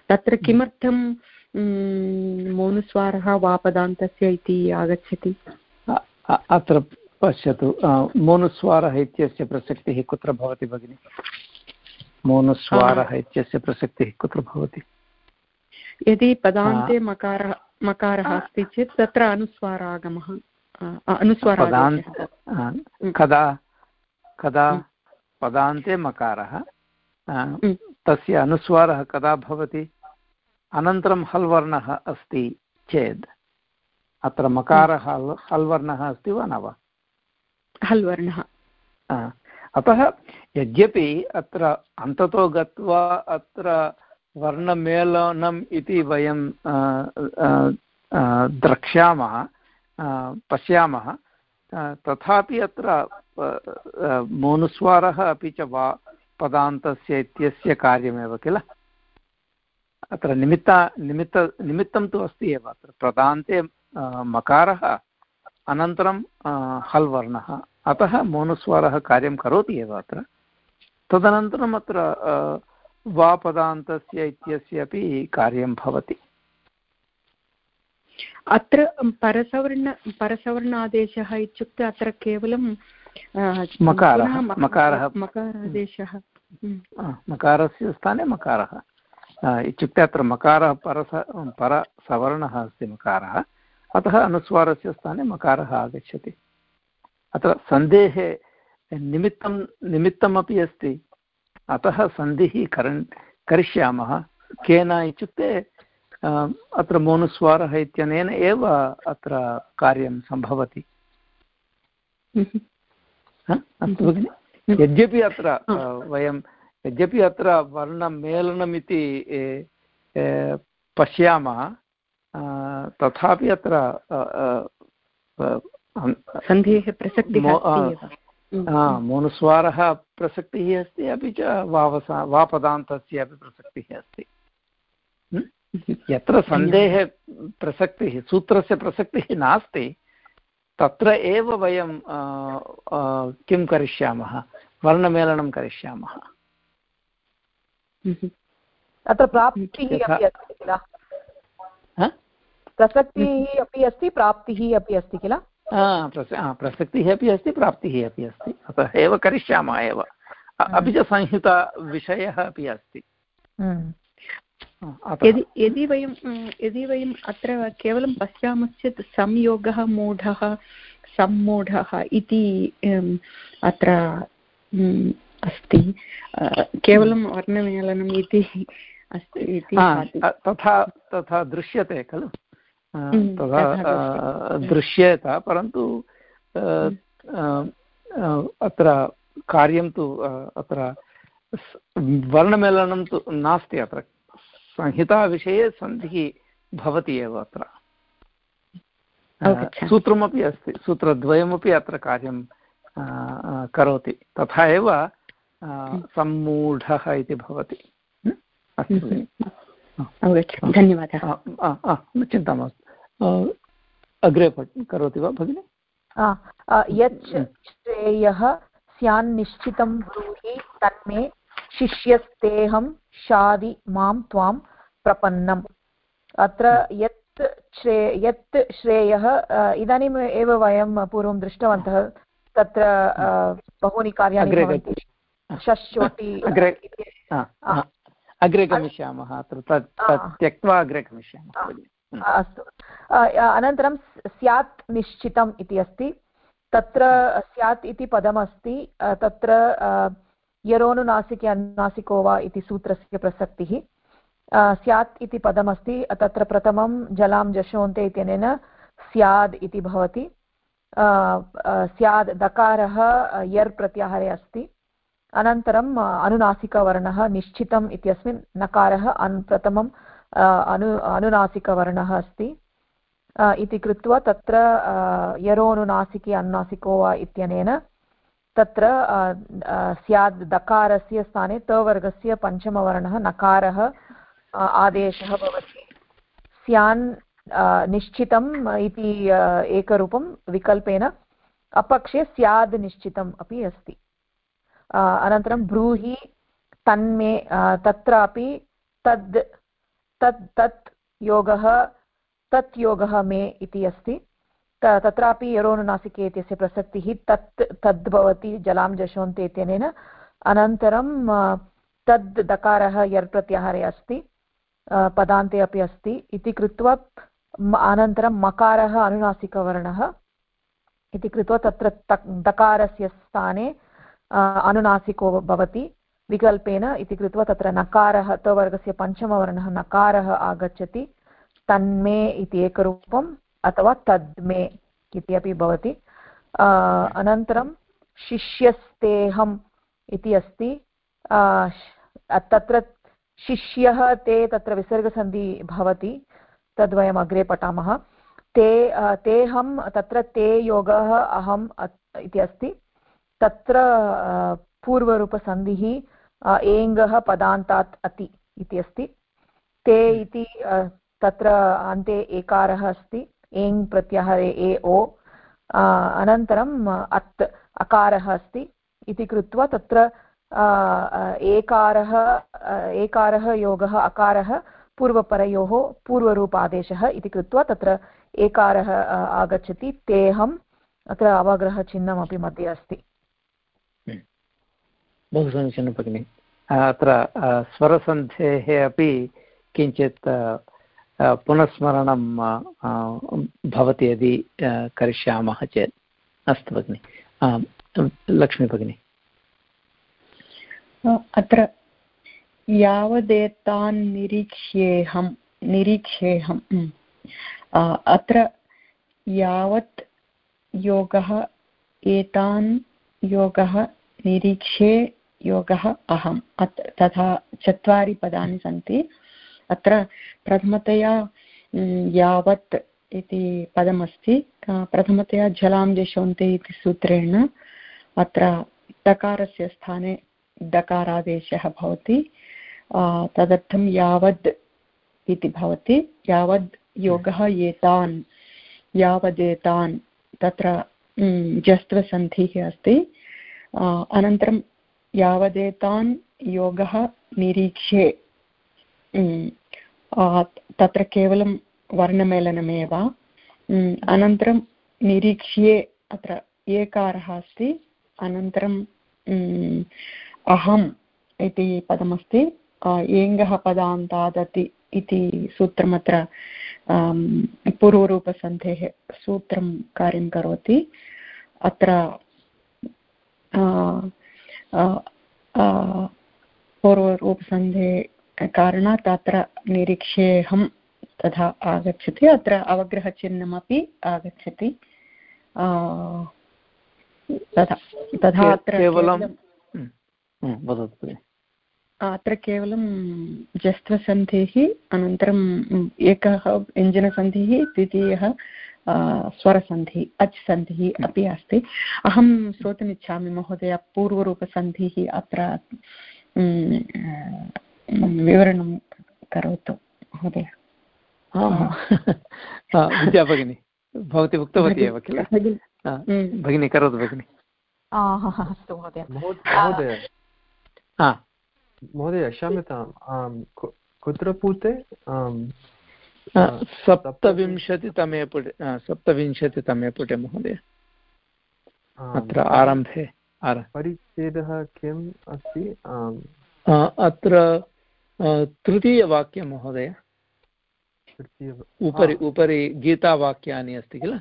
तत्र किमर्थं मौनुस्वारः वापदान्तस्य इति आगच्छति। अत्र पश्यतु मौनुस्वारः इत्यस्य प्रसक्तिः कुत्र भवति भगिनि? मौनुस्वारः इत्यस्य प्रसक्तिः कुत्र भवति? यदि पदान्ते मकारः मकारः अस्ति चेत् तत्र अनुस्वारागमः अनुस्वार कदा कदा पदान्ते मकारः तस्य अनुस्वारः कदा भवति? अनन्तरं हल् वर्णः अस्ति चेत् अत्र मकारः हल् वर्णः अस्ति वा न वा? हल् वर्णः अतः यद्यपि अत्र अन्ततो गत्वा अत्र वर्णमेलनम् इति वयं द्रक्ष्यामः पश्यामः तथापि अत्र मोनुस्वारः अपि च वा पदान्तस्य इत्यस्य कार्यमेव किल? अत्र निमित्त निमित्त निमित्तं तु अस्ति एव। अत्र प्रदान्ते मकारः अनन्तरं हल् वर्णः अतः मोनुस्वरः कार्यं करोति एव अत्र। तदनन्तरम् अत्र वापदान्तस्य इत्यस्य अपि कार्यं भवति। अत्र परसवर्ण परसवर्णादेशः इत्युक्ते अत्र केवलं मकारः मकारः मकारादेशः। मकारस्य स्थाने मकारः। इत्युक्ते अत्र मकारः परस परसवर्णः अस्ति मकारः। अतः अनुस्वारस्य स्थाने मकारः आगच्छति। अत्र सन्धेः निमित्तं निमित्तमपि अस्ति। अतः सन्धिः करन् करिष्यामः। केन इत्युक्ते अत्र मोनुस्वारः इत्यनेन एव अत्र कार्यं सम्भवति। अस्तु भगिनि। यद्यपि अत्र वयं यद्यपि अत्र वर्णमेलनमिति पश्यामः तथापि अत्र सन्धेः प्रसक्तिः मोनुस्वारः प्रसक्तिः अस्ति अपि च वावसा वापदान्तस्य अपि प्रसक्तिः अस्ति। यत्र सन्देहे प्रसक्तिः सूत्रस्य प्रसक्तिः नास्ति तत्र एव वयं किं करिष्यामः? वर्णमेलनं करिष्यामः। अत्र प्राप्तिः अपि अस्ति किल? प्रसक्तिः अपि अस्ति प्राप्तिः अपि अस्ति किल? प्रसक्तिः अपि अस्ति प्राप्तिः अपि अस्ति। अतः एव करिष्यामः एव। अपि च संहिताविषयः अपि अस्ति। यदि यदि वयं यदि वयम् अत्र केवलं पश्यामश्चेत् संयोगः मूढः सम्मूढः इति अत्र अस्ति केवलं वर्णमेलनम् इति अस्ति तथा तथा दृश्यते खलु तथा दृश्येत परन्तु अत्र कार्यं तु अत्र वर्णमेलनं तु नास्ति अत्र संहिताविषये सन्धिः भवति एव अत्र सूत्रमपि अस्ति सूत्रद्वयमपि अत्र कार्यं करोति। तथा एव सम्मूढः इति भवति। अस्तु धन्यवादः। चिन्ता मास्तु। अग्रे करोति वा भगिनि? यच् श्रेयः स्यान्निश्चितं ब्रूहि तन्मे शिष्यस्तेऽहं शादि माँ त्वां प्रपन्नम्। अत्र यत् श्रे यत् श्रेयः इदानीम् एव वयं पूर्वं दृष्टवन्तः। तत्र बहूनि कार्याणि षष्चोटि अग्रे गमिष्यामः अत्र तत् त्यक्त्वा अग्रे गमिष्यामः अस्तु। अनन्तरं स्यात् निश्चितम् इति अस्ति। तत्र स्यात् इति पदमस्ति। तत्र यरोनुनासिके अनुनासिको वा इति सूत्रस्य प्रसक्तिः। स्यात् इति पदमस्ति। तत्र प्रथमं जलां जशोन्ते इत्यनेन स्याद् इति भवति। स्याद् दकारः यर् प्रत्याहारे अस्ति। अनन्तरम् अनुनासिकवर्णः निश्चितम् इत्यस्मिन् नकारः अन् प्रथमं अनु, अनुनासिकवर्णः अस्ति। इति कृत्वा तत्र यरोनुनासिके, अनुनासिको वा इत्यनेन तत्र स्याद् दकारस्य स्थाने तवर्गस्य पञ्चमवर्णः नकारः आदेशः भवति। स्यान् निश्चितम् इति एकरूपं विकल्पेन अपक्षे स्याद् निश्चितम् अपि अस्ति। अनन्तरं ब्रूहि तन्मे तत्रापि तद् तत् तत् योगः तत् योगः मे इति अस्ति। तत्रापि यरोनुनासिके इत्यस्य प्रसक्तिः तत् तद् भवति जलां जशोन्ते इत्यनेन। अनन्तरं तद् दकारः यर् प्रत्याहारे अस्ति पदान्ते अपि अस्ति। इति कृत्वा अनन्तरं मकारः, अनुनासिकवर्णः इति कृत्वा तत्र दकारस्य स्थाने अनुनासिको भवति विकल्पेन इति कृत्वा तत्र नकारः तवर्गस्य पञ्चमवर्णः नकारः आगच्छति। तन्मे इति एकरूपम् अथवा तद्मे इति अपि भवति। अनन्तरं शिष्यस्तेहम् इति अस्ति। तत्र शिष्यः ते तत्र विसर्गसन्धि भवति। तद्वयम् अग्रे पठामः। ते तेहं तत्र ते योगः अहम् इति अस्ति। तत्र पूर्वरूपसन्धिः एङ्गः पदान्तात् अति इति अस्ति। ते इति तत्र अन्ते एकारः अस्ति। एङ् प्रत्याहारे ए ओ। अनन्तरम् अत् अकारः अस्ति इति कृत्वा तत्र एकारः एकारः योगः अकारः पूर्वपरयोः पूर्वरूपादेशः इति कृत्वा तत्र एकारः आगच्छति तेऽहम् अत्र अवग्रहचिह्नमपि मध्ये अस्ति। हम्म। बहु समीचीनं भगिनि अत्र स्वरसन्धेः अपि किञ्चित् पुनस्मरणं भवति यदि करिष्यामः चेत्। अस्तु भगिनि। लक्ष्मी भगिनी अत्र यावदेतान् निरीक्ष्येऽहं निरीक्ष्येऽहम् अत्र यावत् योगः, एतान् योगः निरीक्षे योगः अहम्। अत्र तथा चत्वारि पदानि सन्ति। अत्र प्रथमतया यावत् इति पदमस्ति। प्रथमतया जलां जशोन्ते इति सूत्रेण अत्र तकारस्य स्थाने डकारादेशः भवति। तदर्थं यावद् इति भवति। यावद् योगः एतान् यावदेतान् तत्र जस्त्वसन्धिः अस्ति। अनन्तरं यावदेतान् योगः निरीक्षे तत्र केवलं वर्णमेलनमेव। अनन्तरं निरीक्ष्ये अत्र एकारः अस्ति। अनन्तरं अहम् इति पदमस्ति। एङ्गः पदान्तादति इति सूत्रमत्र पूर्वरूपसन्धेः सूत्रं कार्यं करोति। अत्र पूर्वरूपसन्धे कारणात् अत्र निरीक्षेऽहं तथा आगच्छति। अत्र अवग्रहचिह्नमपि आगच्छति। तथा तथा अत्र केवलं वदतु। अत्र केवलं जस्त्वसन्धिः अनन्तरम् एकः व्यञ्जनसन्धिः द्वितीयः स्वरसन्धिः अच् सन्धिः अपि अस्ति। अहं श्रोतुमिच्छामि महोदय पूर्वरूपसन्धिः अत्र विवरणं करोतु महोदय। विद्या भगिनी भवती उक्तवती एव किल? भगिनी करोतु भगिनि। अस्तु महोदय। महोदय महोदय क्षम्यतां कुत्र पूते? सप्तविंशतितमे पुटे सप्तविंशतितमे पुटे महोदय। अत्र आरम्भे परिच्छेदः किम् अस्ति? अत्र तृतीयवाक्यं महोदय। उपरि उपरि गीतावाक्यानि अस्ति किल?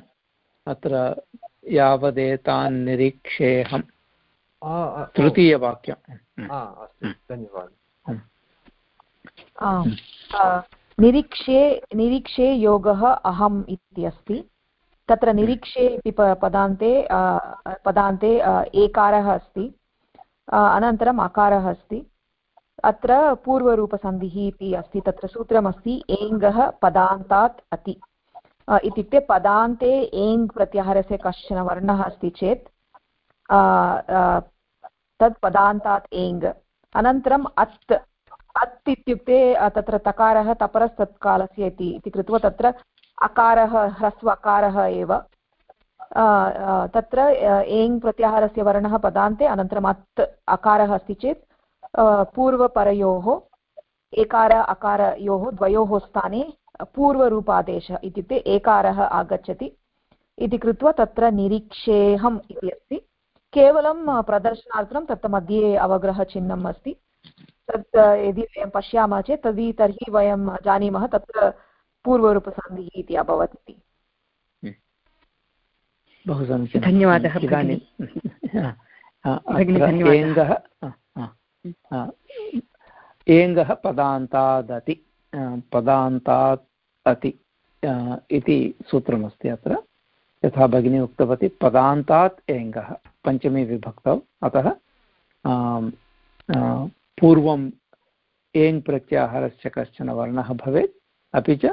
अत्र यावदेतान् निरीक्षेऽहम्। तृतीयवाक्यं अस्तु धन्यवादः। निरीक्षे निरीक्षे योगः अहम् इति अस्ति। तत्र निरीक्षे इति पदान्ते पदान्ते एकारः अस्ति। अनन्तरम् अकारः अस्ति। अत्र पूर्वरूपसन्धिः इति अस्ति। तत्र सूत्रमस्ति एङ्गः पदान्तात् अति। इत्युक्ते पदान्ते एङ् प्रत्याहारस्य कश्चन वर्णः अस्ति चेत् तत् पदान्तात् एङ् अनन्तरम् अत्। अत् इत्युक्ते तत्र तकारः तपरस्तत्कालस्य इति इति कृत्वा तत्र अकारः, ह्रस्व अकारः एव। तत्र एङ् प्रत्याहारस्य वर्णः पदान्ते, अनन्तरम् अत् अकारः अस्ति चेत् पूर्वपरयोः, एकार अकारयोः द्वयोः स्थाने पूर्वरूपादेशः इत्युक्ते एकारः आगच्छति। इति कृत्वा तत्र निरीक्षेऽहम् इति अस्ति। केवलं प्रदर्शनार्थं तत्र मध्ये अवग्रहचिह्नम् अस्ति। तत् यदि वयं पश्यामः चेत् तर्हि तर्हि वयं जानीमः तत्र पूर्वरूपसन्धिः इति अभवत् इति। बहु समीचीनं। धन्यवादः इदानीं एङ्गः एङ्गः पदान्तादति पदान्तात् अति इति सूत्रमस्ति अत्र। यथा भगिनी उक्तवती, पदान्तात् एङ्गः, पञ्चमी विभक्तौ। अतः पूर्वम् एङ् प्रत्याहारस्य कश्चन वर्णः भवेत्, अपि च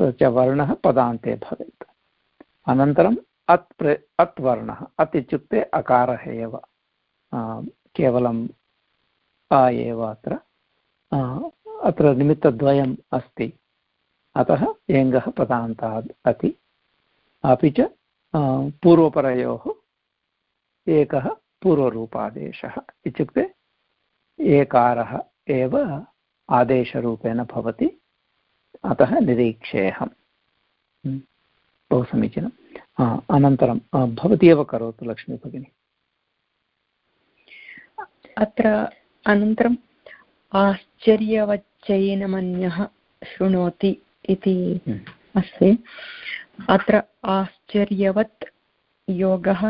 स च वर्णः पदान्ते भवेत्। अनन्तरम् अत् प्र, अत् वर्णः, अत् इत्युक्ते अकारः एव। केवलं अ एव अत्र। अत्र निमित्तद्वयम् अस्ति। अतः एङ्गः पदान्तात् अति। अपि च पूर्वपरयोः एकः पूर्वरूपादेशः इत्युक्ते एकारः एव आदेशरूपेण भवति अतः निरीक्षेऽहं बहु समीचीनम् अनन्तरं भवती एव करोतु लक्ष्मी भगिनी। अत्र अनन्तरम् आश्चर्यवच्चैनमन्यः शृणोति इति। अस्ति। अत्र आश्चर्यवत् योगः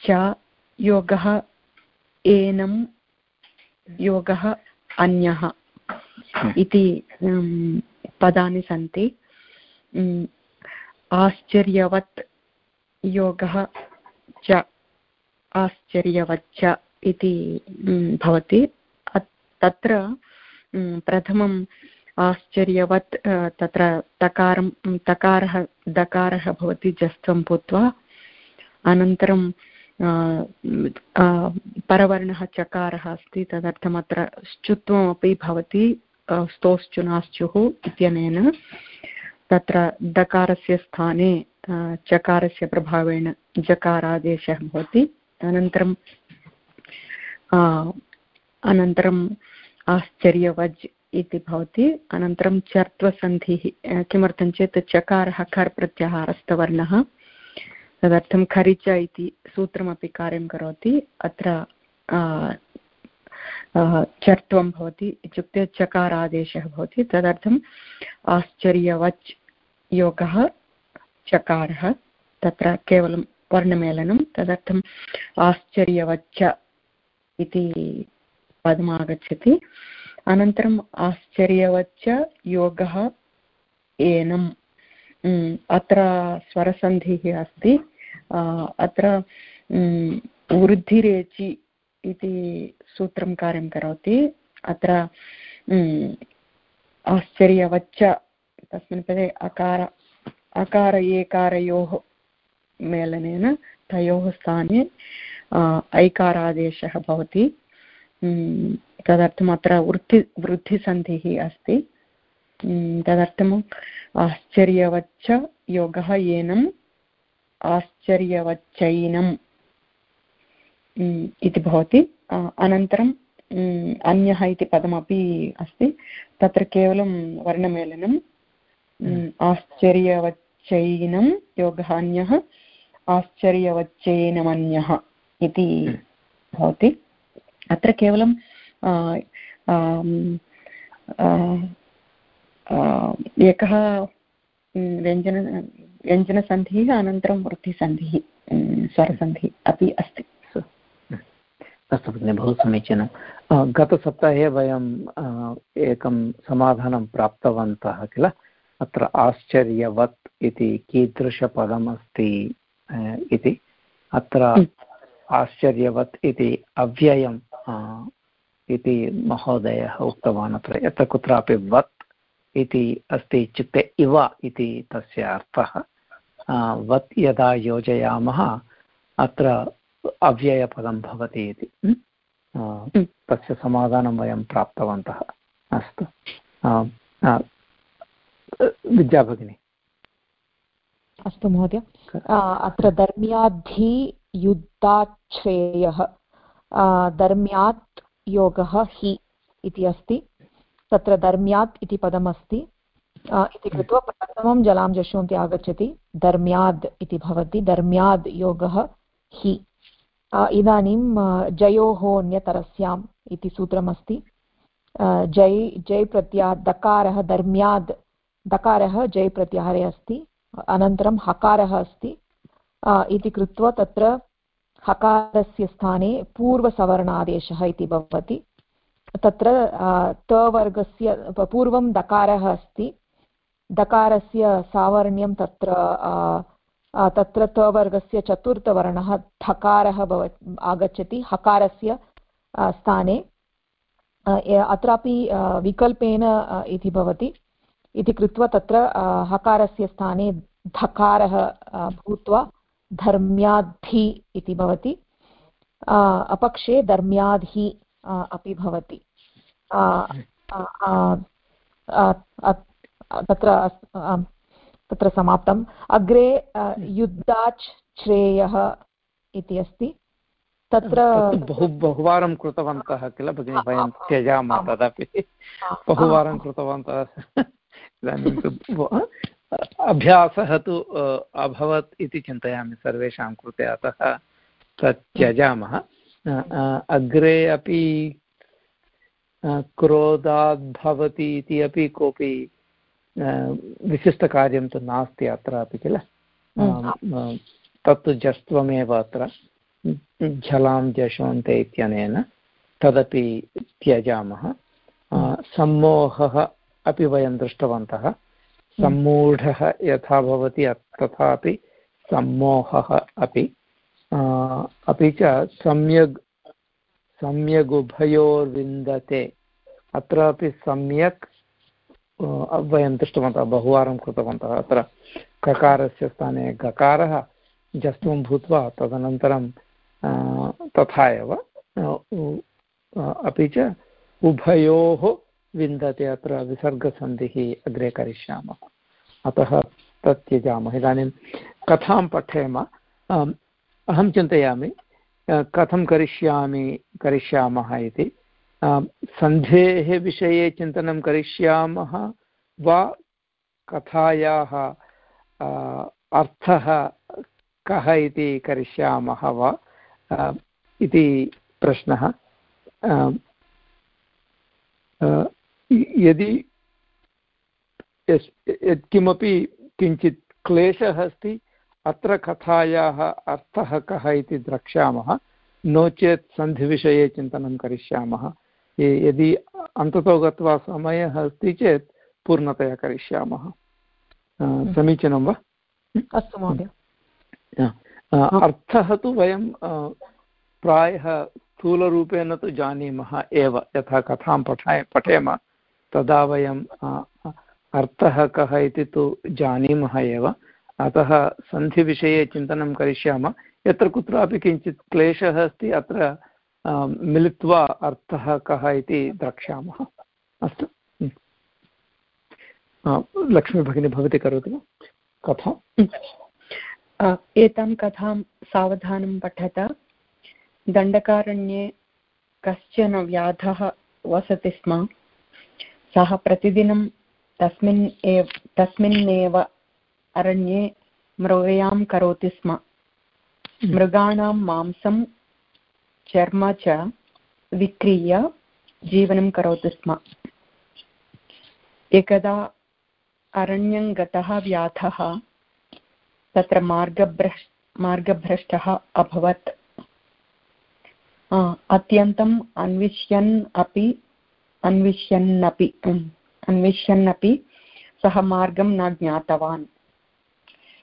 च योगः एनं योगः अन्यः हम्म। इति पदानि सन्ति आश्चर्यवत् योगः च आश्चर्यवच्च इति भवति तत्र प्रथमम् आश्चर्यवत् तत्र तकारं, तकारः, दकारः भवति जस्त्वं भूत्वा। अनन्तरं परवर्णः चकारः अस्ति, तदर्थम् अत्र श्चुत्वमपि भवति स्तोश्चुनाश्चुः इत्यनेन। तत्र दकारस्य स्थाने चकारस्य प्रभावेण जकारादेशः भवति। अनन्तरं अनन्तरम् आश्चर्यवज् इति भवति। अनन्तरं चर्त्वसन्धिः किमर्थं चेत् चकारः, खर् प्रत्याहारस्थवर्णः। तदर्थं खरिच इति सूत्रमपि कार्यं करोति। अत्र चर्त्वं भवति इत्युक्ते चकारादेशः भवति। तदर्थम् आश्चर्यवच् योगः चकारः, तत्र केवलं वर्णमेलनं। तदर्थम् आश्चर्यवच्च इति पदमागच्छति। अनन्तरम् आश्चर्यवच्च योगः एनम्। अत्र स्वरसन्धिः अस्ति। अत्र वृद्धिरेचि इति सूत्रं कार्यं करोति। अत्र आश्चर्यवच्च तस्मिन् पदे अकार अकार एकारयोः मेलनेन तयोः स्थाने ऐकारादेशः भवति। तदर्थम् अत्र वृद्धि वृद्धिसन्धिः अस्ति। तदर्थम् आश्चर्यवच्च योगः येनम् आश्चर्यवच्चैनम् इति भवति। अनन्तरं अन्यः इति पदमपि अस्ति। तत्र केवलं वर्णमेलनम् आश्चर्यवच्चैनं योगः अन्यः आश्चर्यवच्चैनमन्यः इति भवति। अत्र केवलं एकः व्यञ्जन व्यञ्जनसन्धिः अनन्तरं वृत्तिसन्धिः स्वरसन्धिः अपि अस्ति। अस्तु भगिनि बहु समीचीनं। गतसप्ताहे वयम् एकं समाधानं प्राप्तवन्तः किल? अत्र आश्चर्यवत् इति कीदृशपदम् अस्ति इति। अत्र आश्चर्यवत् इति अव्ययम् इति महोदयः उक्तवान् अत्र यत्र कुत्रापि वत् इति अस्ति इत्युक्ते इव इति तस्य अर्थः। वत् यदा योजयामः अत्र अव्ययपदं भवति इति। तस्य समाधानं वयं प्राप्तवन्तः। अस्तु। विद्या भगिनी। अस्तु महोदय। अत्र धर्म्याद्धि युद्धाच्छ्रेयः धर्म्यात् योगः हि इति अस्ति। तत्र धर्म्यात् इति पदमस्ति। इति कृत्वा प्रथमं जलां जशोन्ति आगच्छति। धर्म्याद् इति धर्म्याद् योगः हि। इदानीं जयोः अन्यतरस्याम् इति सूत्रमस्ति। जै जै प्रत्याह दकारः धर्म्याद्, दकारः जै प्रत्याहारे अस्ति। अनन्तरं हकारः अस्ति। इति कृत्वा तत्र हकारस्य स्थाने पूर्वसवर्णादेशः इति भवति। तत्र तवर्गस्य पूर्वं दकारः अस्ति। दकारस्य सावर्ण्यं तत्र तत्र तवर्गस्य चतुर्थवर्णः ठकारः भव, आगच्छति, हकारस्य स्थाने। अत्रापि विकल्पेन इति भवति। इति कृत्वा तत्र हकारस्य स्थाने धकारः भूत्वा धर्म्याद्धि इति भवति। अपक्षे धर्म्याधि अपि भवति। तत्र तत्र समाप्तम्। अग्रे युद्धाच् श्रेयः इति अस्ति। तत्र बहु बहुवारं कृतवन्तः किल भगिनि वयं त्यजामः तदपि। बहुवारं कृतवन्तः। इदानीं तु अभ्यासः तु अभवत् इति चिन्तयामि सर्वेषां कृते। अतः तत् त्यजामः। अग्रे अपि क्रोधात् भवति इति अपि कोऽपि विशिष्टकार्यं तु नास्ति अत्रापि किल? तत्तु जस्त्वमेव अत्र। झलां जशोन्ते इत्यनेन तदपि त्यजामः। सम्मोहः अपि वयं दृष्टवन्तः। सम्मूढः यथा भवति तथापि सम्मोहः अपि। अपि च सम्यग्, सम्यगुभयोर्विन्दते। अत्रापि सम्यक् वयं दृष्टवन्तः बहुवारं कृतवन्तः। अत्र ककारस्य स्थाने गकारः जस्त्वं भूत्वा तदनन्तरं तथा एव। अपि च उभयोः विन्दते अत्र विसर्गसन्धिः अग्रे करिष्यामः। अतः तत् त्यजामः इदानीं कथां पठेम? अहं चिन्तयामि कथं करिष्यामि, करिष्यामः इति। सन्धेः विषये चिन्तनं करिष्यामः वा कथायाः अर्थः कः इति करिष्यामः वा? इति प्रश्नः। यदि यत्किमपि किञ्चित् क्लेशः अस्ति अत्र कथायाः अर्थः कः इति द्रक्ष्यामः। नो चेत् सन्धिविषये चिन्तनं करिष्यामः। यदि अन्ततो गत्वा समयः अस्ति चेत् पूर्णतया करिष्यामः। समीचीनं वा? अस्तु महोदय। अर्थः तु वयं प्रायः स्थूलरूपेण तु जानीमः एव यथा कथां पठाय पठेम। तदा वयम् अर्थः कः इति तु जानीमः एव। अतः सन्धिविषये चिन्तनं करिष्यामः। यत्र कुत्रापि किञ्चित् क्लेशः अस्ति, अत्र मिलित्वा अर्थः कः इति द्रक्ष्यामः। अस्तु। लक्ष्मीभगिनी भवती करोति वा? कथा? एतां कथां सावधानं पठत। दण्डकारण्ये कश्चन व्याधः वसति स्म। सः प्रतिदिनं तस्मिन् एव तस्मिन्नेव अरण्ये मृगयां करोति स्म। मृगाणां मांसं चर्म च विक्रीय जीवनं करोति स्म। एकदा अरण्यं गतः व्याधः तत्र मार्गभ्रष् मार्गभ्रष्टः अभवत्। अत्यन्तम् अन्विष्यन् अपि अन्विष्यन्नपि अन्विष्यन्नपि सः मार्गं न ज्ञातवान्।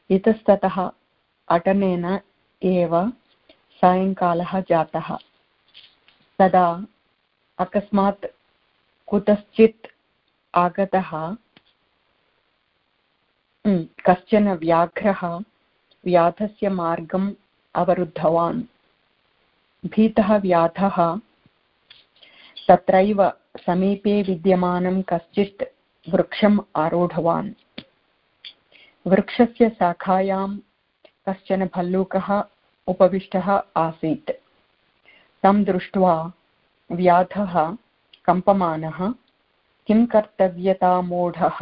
इतस्ततः अटनेन एव सायङ्कालः जातः। तदा अकस्मात् कुतश्चित् आगतः कश्चन व्याघ्रः व्याधस्य मार्गम् अवरुद्धवान्। भीतः व्याधः तत्रैव समीपे विद्यमानं कश्चित् वृक्षम् आरूढवान्। वृक्षस्य शाखायां कश्चन भल्लूकः उपविष्टः आसीत्। तं दृष्ट्वा व्याधः, कम्पमानः, किं कर्तव्यतामूढः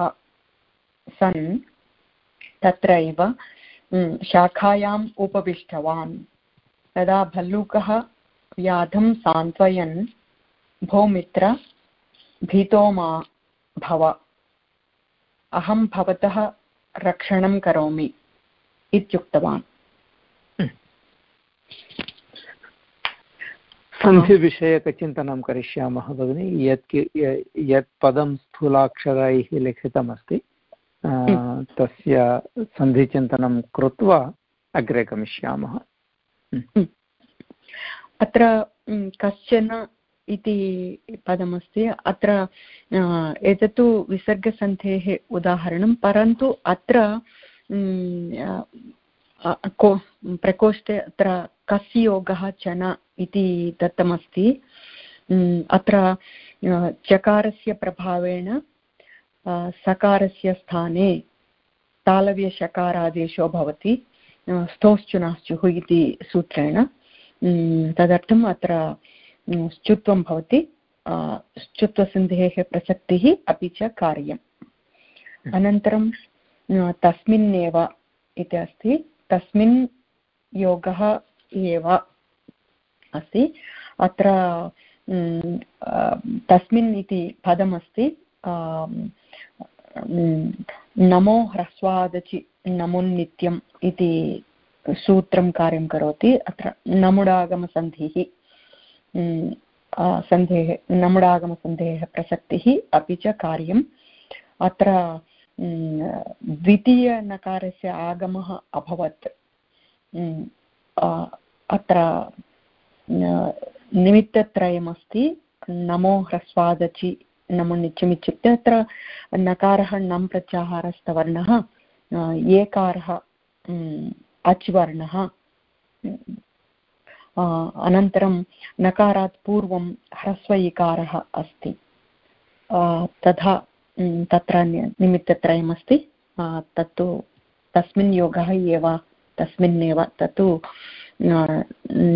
सन् तत्रैव शाखायाम् उपविष्टवान्। तदा भल्लूकः व्याधं सान्त्वयन् भो मित्र भीतो मा भव। अहं भवतः रक्षणं करोमि इत्युक्तवान्। सन्धिविषयकचिन्तनं करिष्यामः भगिनि। यत् यत् पदं स्थूलाक्षरैः लिखितमस्ति तस्य सन्धिचिन्तनं कृत्वा अग्रे गमिष्यामः। अत्र कश्चन इति पदमस्ति। अत्र एतत्तु विसर्गसन्धेः उदाहरणं, परन्तु अत्र प्रकोष्ठे अत्र कस्य योगः चन इति दत्तमस्ति। अत्र चकारस्य प्रभावेण सकारस्य स्थाने तालव्यशकारादेशो भवति स्तोश्चुनाश्चुः इति सूत्रेण। तदर्थम् अत्र श्चुत्वं भवति श्चुत्वसन्धेः प्रसक्तिः अपि च कार्यम्। अनन्तरं तस्मिन्नेव इति अस्ति। तस्मिन् योगः एव अस्ति। अत्र तस्मिन् इति पदमस्ति नमो ह्रस्वादचि नमोन्नित्यम् इति सूत्रं कार्यं करोति। अत्र नमुडागमसन्धिः। सन्धेः नमुडागमसन्धेः प्रसक्तिः अपि च कार्यम्। अत्र द्वितीयनकारस्य आगमः अभवत्। अत्र निमित्तत्रयमस्ति। नमो ह्रस्वादचि, नमो नित्यम् इत्युक्ते अत्र नकारः णं प्रत्याहारस्थवर्णः एकारः अच् वर्णः अनन्तरं नकारात् पूर्वं ह्रस्व इकारः अस्ति तथा तत्र निमित्तत्रयमस्ति। तत्तु तस्मिन् योगः एव तस्मिन्नेव तत्तु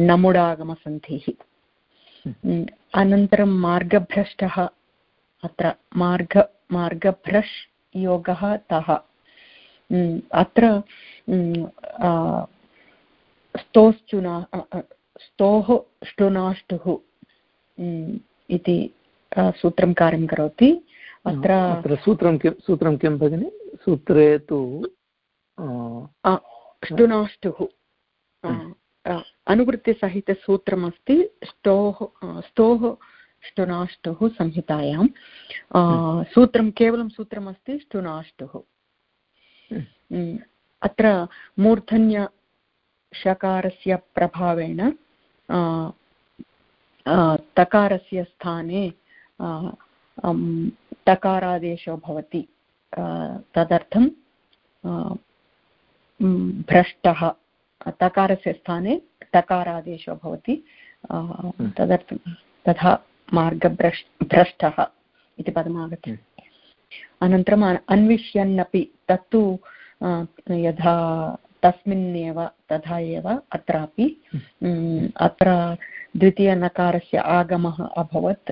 नमुडागमसन्धिः। अनन्तरं मार्गभ्रष्टः अत्र मार्ग मार्गभ्रष् योगः तः। अत्र स्तोश्चुना स्तोः ष्टुनाष्टुः इति सूत्रं कार्यं करोति. अत्र अत्र सूत्रं किं सूत्रं किं भगिनि? सूत्रे तु ष्टुनाष्टुः अनुवृत्तिसहितसूत्रमस्ति ष्टोः स्तोः ष्टुनाष्टुः संहितायां. सूत्रं केवलं सूत्रमस्ति ष्टुनाष्टुः. अत्र मूर्धन्यषकारस्य प्रभावेण तकारस्य स्थाने टकारादेशो भवति। तदर्थं भ्रष्टः। तकारस्य स्थाने टकारादेशो भवति। तदर्थं तथा मार्गभ्रष् भ्रष्टः इति पदम् आगच्छति अनन्तरम् अन्विष्यन्नपि तत्तु यथा तस्मिन्नेव तथा एव अत्रापि अत्र द्वितीयनकारस्य आगमः अभवत्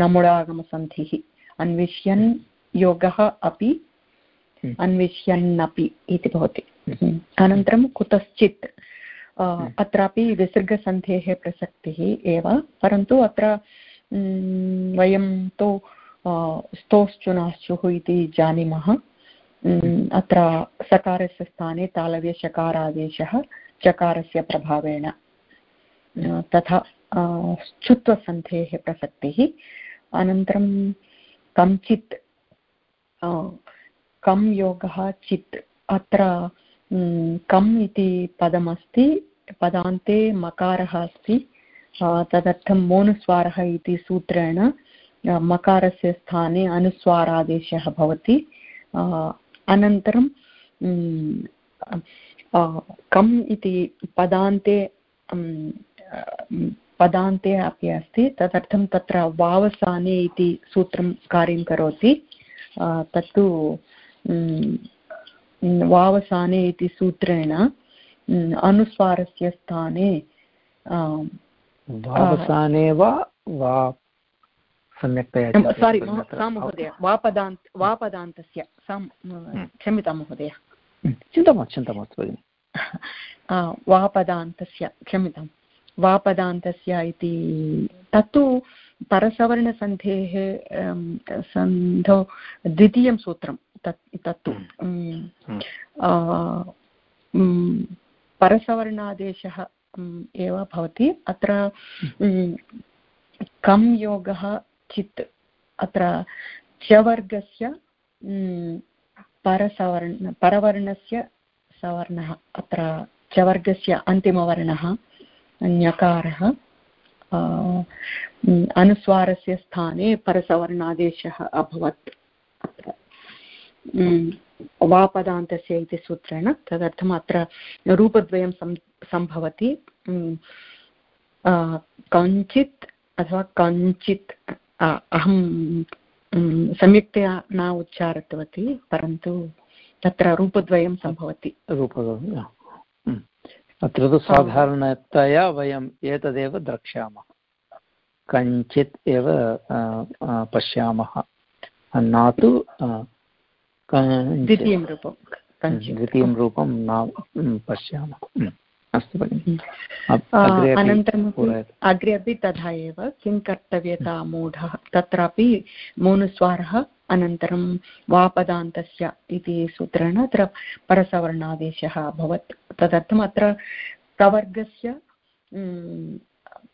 नमुडागमसन्धिः अन्विष्यन् योगः अपि हम्म। अन्विष्यन्नपि इति भवति हम्म। अनन्तरं कुतश्चित् हम्म। अत्रापि विसर्गसन्धेः प्रसक्तिः एव परन्तु अत्र वयं तु स्तोश्चुनाश्चुः इति जानीमः अत्र सकारस्य स्थाने तालव्यशकारादेशः, चकारस्य प्रभावेण तथा च्युत्वसन्धेः प्रसक्तिः। अनन्तरं कञ्चित् कं योगः, चित्, अत्र कम् इति पदमस्ति, पदान्ते मकारः अस्ति तदर्थं मोनुस्वारः इति सूत्रेण मकारस्य स्थाने अनुस्वारादेशः भवति अनन्तरं कम् इति पदान्ते पदान्ते अपि अस्ति, तदर्थं तत्र वावसाने इति सूत्रं कार्यं करोति तत्तु वावसाने इति सूत्रेण अनुस्वारस्य स्थाने वावसाने वा वा सम्यक्तया सारि सा महोदय वापदान्त वापदान्तस्य हम्म। क्षम्यतां महोदय। चिन्ता मास्तु चिन्ता मास्तु भगिनि। वापदान्तस्य क्षम्यतां। वापदान्तस्य इति तत्तु परसवर्णसन्धेः सन्धौ द्वितीयं सूत्रं तत् तत्तु। हम्म। हम्म। परसवर्णादेशः एव भवति। अत्र कं योगः चित् अत्र चवर्गस्य परसवर्ण, परवर्णस्य सवर्णः, अत्र चवर्गस्य अन्तिमवर्णः ञकारः अनुस्वारस्य स्थाने परसवर्णादेशः अभवत् अत्र। वापदान्तस्य इति सूत्रेण तदर्थम् अत्र रूपद्वयं सम् सम्भवति। कञ्चित् अथवा कञ्चित् अहं सम्यक्तया न उच्चारितवती परन्तु तत्र रूपद्वयं सम्भवति रूपद्वयं। अत्र तु साधारणतया वयम् एतदेव द्रक्ष्यामः कञ्चित् एव पश्यामः न तु द्वितीयं रूपं द्वितीयं रूपं न पश्यामः। अस्तु भगिनि हम्म। अनन्तरम् अग्रे अपि तथा एव किं कर्तव्यता मूढः तत्रापि मौनस्वारः अनन्तरं वापदान्तस्य इति सूत्रेण अत्र परसवर्णादेशः अभवत् तदर्थम् अत्र कवर्गस्य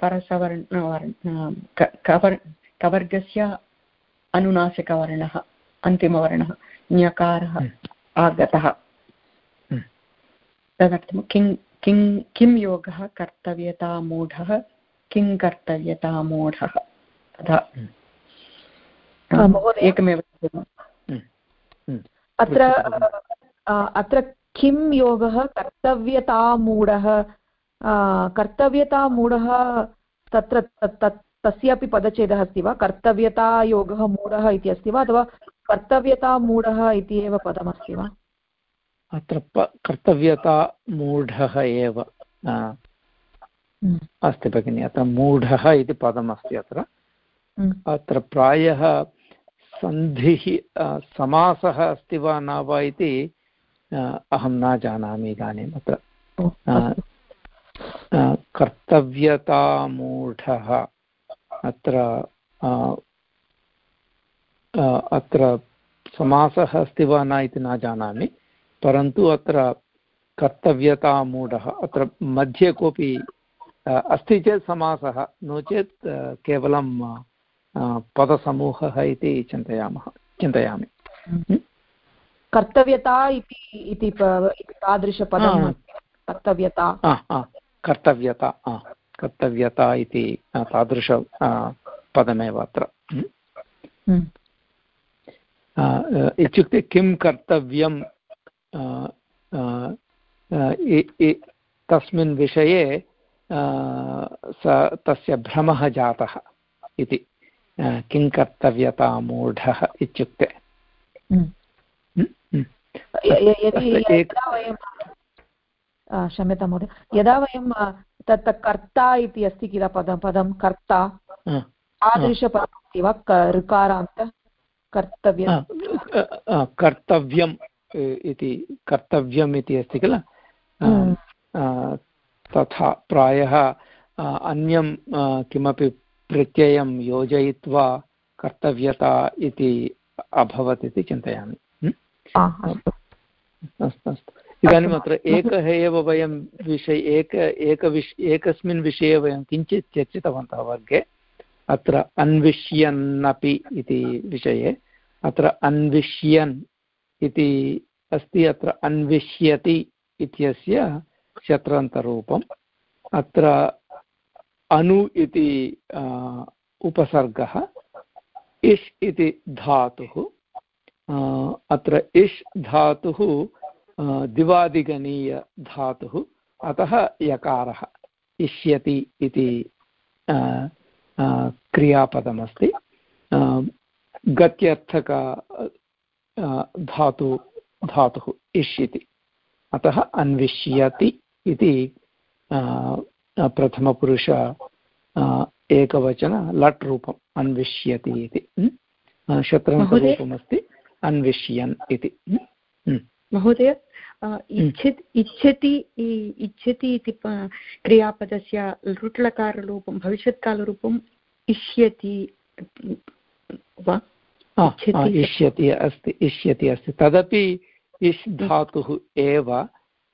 परसवर्ण कवर् कवर्गस्य अनुनासिकवर्णः अन्तिमवर्णः ञकारः हम्म। आगतः हम्म। तदर्थं किं किं किं योगः कर्तव्यतामूढः किं कर्तव्यतामूढः तथा। एकमेव अत्र अत्र किं योगः? कर्तव्यतामूढः कर्तव्यतामूढः तत्र तत्- तत्- तस्यापि पदच्छेदः अस्ति वा? कर्तव्यतायोगः मूढः इति अस्ति वा? अथवा कर्तव्यतामूढः इति एव पदमस्ति वा? अत्र कर्तव्यता मूढः एव। हम्म, अस्ति भगिनि अत्र मूढः इति पदमस्ति अत्र। हम्म, अत्र प्रायः सन्धिः समासः अस्ति वा न वा इति अहं न जानामि इदानीम् अत्र। कर्तव्यतामूढः अत्र अत्र समासः अस्ति वा न इति न जानामि। परन्तु अत्र कर्तव्यतामूढः अत्र मध्ये कोऽपि अस्ति चेत् समासः नो चेत् केवलं पदसमूहः इति चिन्तयामः चिन्तयामि। कर्तव्यता इति। अस्ति। कर्तव्यता। कर्तव्यता कर्तव्यता इति तादृश पदमेव अत्र? हम्म, आ, इत्युक्ते किं कर्तव्यं आ, आ, आ, इ- इ- तस्मिन् विषये स तस्य भ्रमः जातः इति किं कर्तव्यतामूढः इत्युक्ते हम्म। म्? म्? य- य- यदि अस्तु, एक- यदा वयं आ, क्षम्यतां महोदय यदा वयं तत् कर्ता इति अस्ति किल पदं पदं कर्ता आ, तादृशपदम् अस्ति वा ऋकारान्त कर्तव्य इ- इति कर्तव्यम् इति अस्ति किल? हम्म। तथा प्रायः अन्यं किमपि प्रत्ययं योजयित्वा कर्तव्यता इति अभवत् इति चिन्तयामि। म्? आ, अस्तु। अस्तु अस्तु। इदानीम् अत्र एकः एव वयं विषय एक एकविष एकस्मिन् विषये वयं किञ्चित् चर्चितवन्तः वर्गे। अत्र अन्विष्यन्नपि इति विषये। अत्र अन्विष्यन् इति अस्ति अत्र अन्विष्यति इत्यस्य शत्रन्तरूपम्। अत्र अनु इति उपसर्गः, इष् इति धातुः अत्र इष् धातुः दिवादिगणीयधातुः अतः यकारः, इष्यति इति क्रियापदमस्ति। गत्यर्थक धातु धातुः इष् इति अतः अन्विष्यति इति प्रथमपुरुष एकवचन लट् रूपम् अन्विष्यति इति? शत्रन्तरूपमस्ति अन्विष्यन् इति? महोदय इच्छति इच्छति इच्छति इति क्रियापदस्य लृट्लकाररूपं भविष्यत्कालरूपम् इष्यति वा? इष्यति अस्ति इष्यति अस्ति। तदपि इष् धातुः एव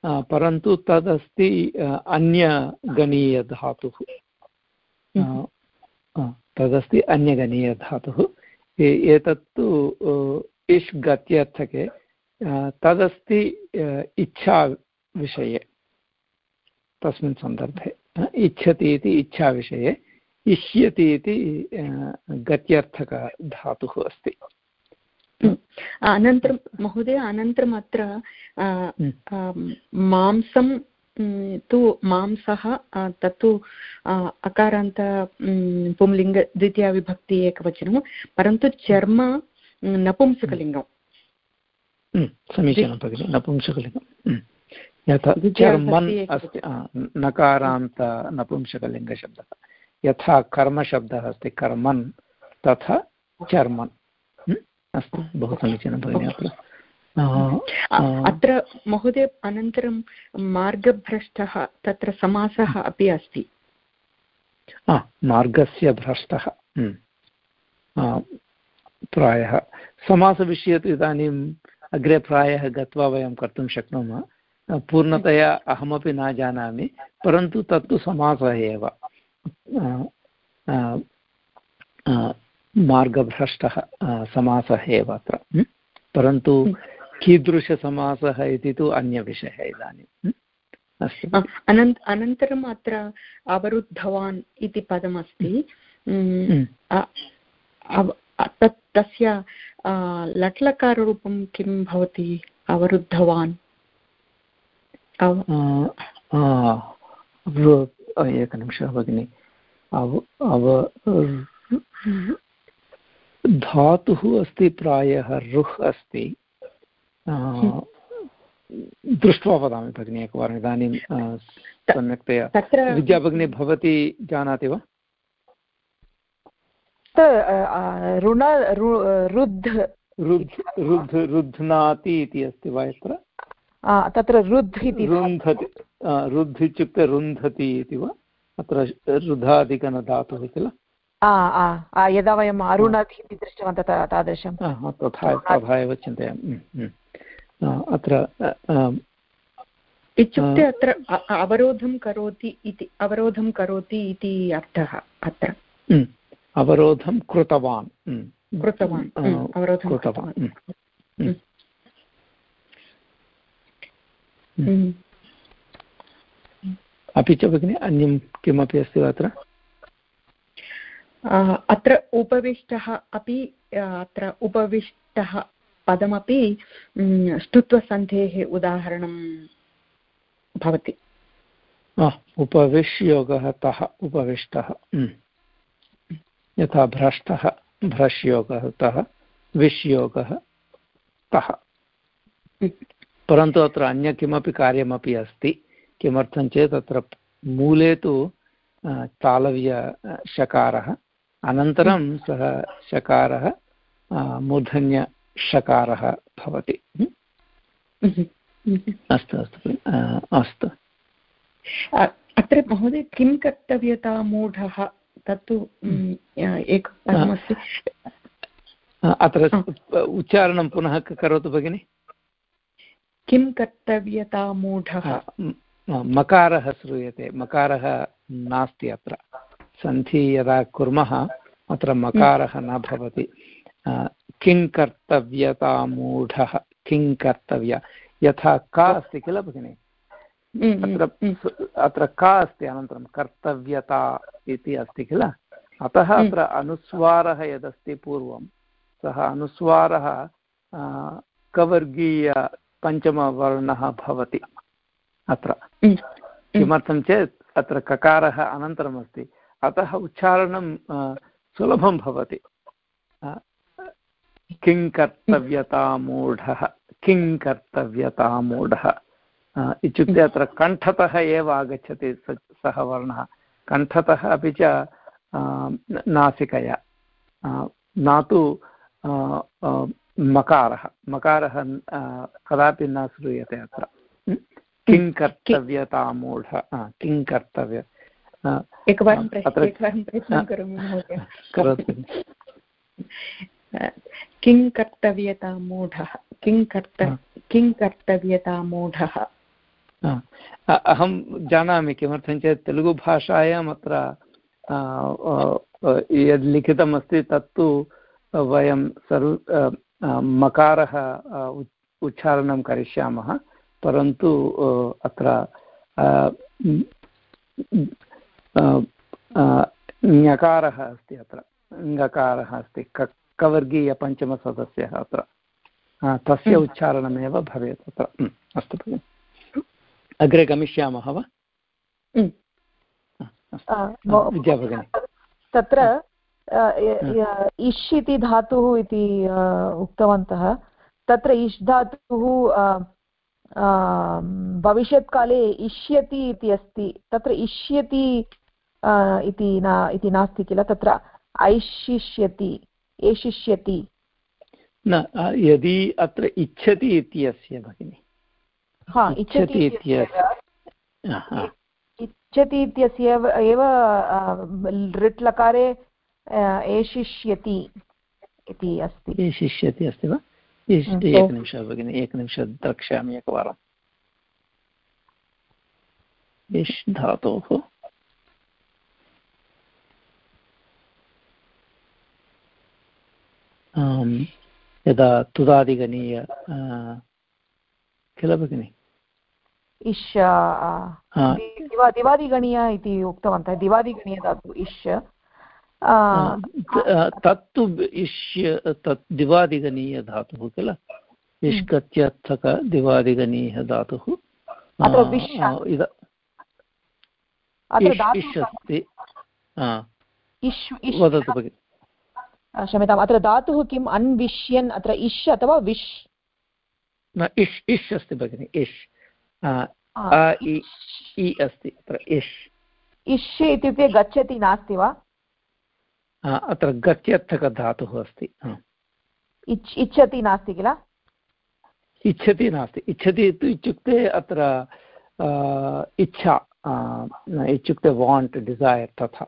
परन्तु तदस्ति अन्यगणीयधातुः। आ, तदस्ति अन्यगणीयधातुः। एतत्तु इष् गत्यर्थके तदस्ति इच्छाविषये। तस्मिन् सन्दर्भे इच्छति इति इच्छाविषये। इष्यति इति आ, गत्यर्थकधातुः अस्ति। अनन्तरं महोदय अनन्तरम् अत्र अ, हम्म. अं, मांसं तु मांसः तत्तु अकारान्त पुंलिङ्ग द्वितीयाविभक्ति एकवचनं परन्तु चर्म नपुंसकलिङ्गम्। समीचीनं भगिनि नपुंसकलिङ्गं यथा चर्मन् अस्ति नकारान्त नपुंसकलिङ्गशब्दः। यथा कर्मशब्दः अस्ति कर्मन् तथा चर्मन्। अस्तु बहु समीचीनं भगिनि अत्र। अत्र महोदय अनन्तरं मार्गभ्रष्टः तत्र समासः अपि अस्ति। मार्गस्य भ्रष्टः प्रायः। समासविषये तु इदानीम् अग्रे प्रायः गत्वा वयं कर्तुं शक्नुमः। पूर्णतया अहमपि न जानामि परन्तु तत्तु समासः एव। मार्गभ्रष्टः समासः एव अत्र परन्तु कीदृशसमासः इति तु अन्यविषयः इदानीम् अस्तु। अनन्त अनन्तरम् अत्र अवरुद्धवान् इति पदमस्ति तत् तस्य लट्लकाररूपं किं भवति अवरुद्धवान्? एकनिमिषः भगिनि। अव अव धातुः अस्ति प्रायः रुह् अस्ति। दृष्ट्वा वदामि भगिनि एकवारम् इदानीं सम्यक्तया। विद्याभगिनी भवती जानाति वा? ऋण रुद्ध रुद्ध रुध्नाति इति अस्ति वा यत्र? तत्र रुद्ध इति रुन्धति रुद्ध इत्युक्ते रुन्धति इति वा अत्र रुधादिगणधातुः किल यदा वयम् अरुणति इति दृष्टवन्तः तादृशं तथा तथा एव चिन्तयामि अत्र इत्युक्ते अत्र अवरोधं करोति इति अवरोधं करोति इति अर्थः अत्र अवरोधं कृतवान् कृतवान् अवरोधं कृतवान् अपि च भगिनि अन्यं किमपि अस्ति वा अत्र? अत्र उपविष्टः अपि अत्र उपविष्टः पदमपि स्तुत्वसन्धेः उदाहरणं भवति। उपविश्योगः तः उपविष्टः यथा भ्रष्टः भ्रश्योगः तः विश्योगः तः परन्तु अत्र अन्य किमपि कार्यमपि अस्ति। किमर्थं चेत् अत्र मूले तु तालव्यशकारः अनन्तरं सः शकारः मूर्धन्यषकारः भवति। अस्तु अस्तु अस्तु। अत्र महोदय किं कर्तव्यता मूढः? तत्तु एकमस्ति अत्र उच्चारणं पुनः करोतु भगिनि। किं कर्तव्यता मूढः? मकारः श्रूयते। मकारः नास्ति अत्र। सन्धि यदा कुर्मः अत्र मकारः न भवति। किं कर्तव्यतामूढः? किं कर्तव्य? यथा का अस्ति किल भगिनि? अत्र अत्र का अस्ति? अनन्तरं कर्तव्यता इति अस्ति किल? अतः अत्र अनुस्वारः यदस्ति पूर्वं सः अनुस्वारः कवर्गीयपञ्चमवर्णः भवति। अत्र। किमर्थं चेत् अत्र ककारः अनन्तरमस्ति। अतः उच्चारणं सुलभं भवति। किं कर्तव्यतामूढः किं कर्तव्यतामूढः इत्युक्ते अत्र कण्ठतः एव आगच्छति सः वर्णः। कण्ठतः अपि च नासिकया। न तु मकारः। मकारः कदापि न श्रूयते अत्र। किं कर्तव्यतामूढ किं कर्तव्य? एकवारं एकवारं प्रयत्नं करोमि महोदय. करोतु. किं कर्तव्यता मूढः किं कर्त किं कर्तव्यता मूढः? अहं जानामि किमर्थं चेत् तेलुगुभाषायाम् अत्र यद् लिखितमस्ति तत्तु वयं सर्व मकारः उच्चारणं करिष्यामः। परन्तु अत्र ञकारः अस्ति अत्र। ङकारः अस्ति क कवर्गीयपञ्चमसदस्यः अत्र। तस्य उच्चारणमेव भवेत् अत्र। अस्तु भगिनि। अग्रे गमिष्यामः वा? विद्या भगिनी। तत्र इष् इति धातुः इति उक्तवन्तः। तत्र इष् धातुः भविष्यत्काले इष्यति इति अस्ति। तत्र इष्यति इति न इति नास्ति किल। तत्र ऐशिष्यति एशिष्यति न यदि अत्र इच्छति इत्यस्य भगिनि। हा इच्छति इच्छति इत्यस्य एव लृट् लकारे एशिष्यति इति अस्ति। एशिष्यति अस्ति वा? एकनिमिषः भगिनि एकनिमिषं द्रक्ष्यामि एकवारम्। इष् धातोः। यदा तुदादिगणीय किल भगिनि? इष् दिवादिगणीय इति उक्तवन्तः दिवादिगणीय धातु इष् तत्तु इष्य तत् दिवादिगणीयधातुः किल? इष्कत्यर्थक दिवादिगणीयः धातुः। वदतु भगिनि। क्षम्यताम् अत्र धातुः किम्? अन्विष्यन् अत्र इष् अथवा विश् न इष् इष्। अस्ति भगिनि इष्। अस्ति अत्र इष्। इष् इत्युक्ते गच्छति नास्ति वा? अत्र गत्यर्थकधातुः अस्ति। इच्छति नास्ति किल? इच्छति नास्ति। इच्छति तु इत्युक्ते अत्र इच्छा इत्युक्ते वाण्ट् डिसैर् तथा।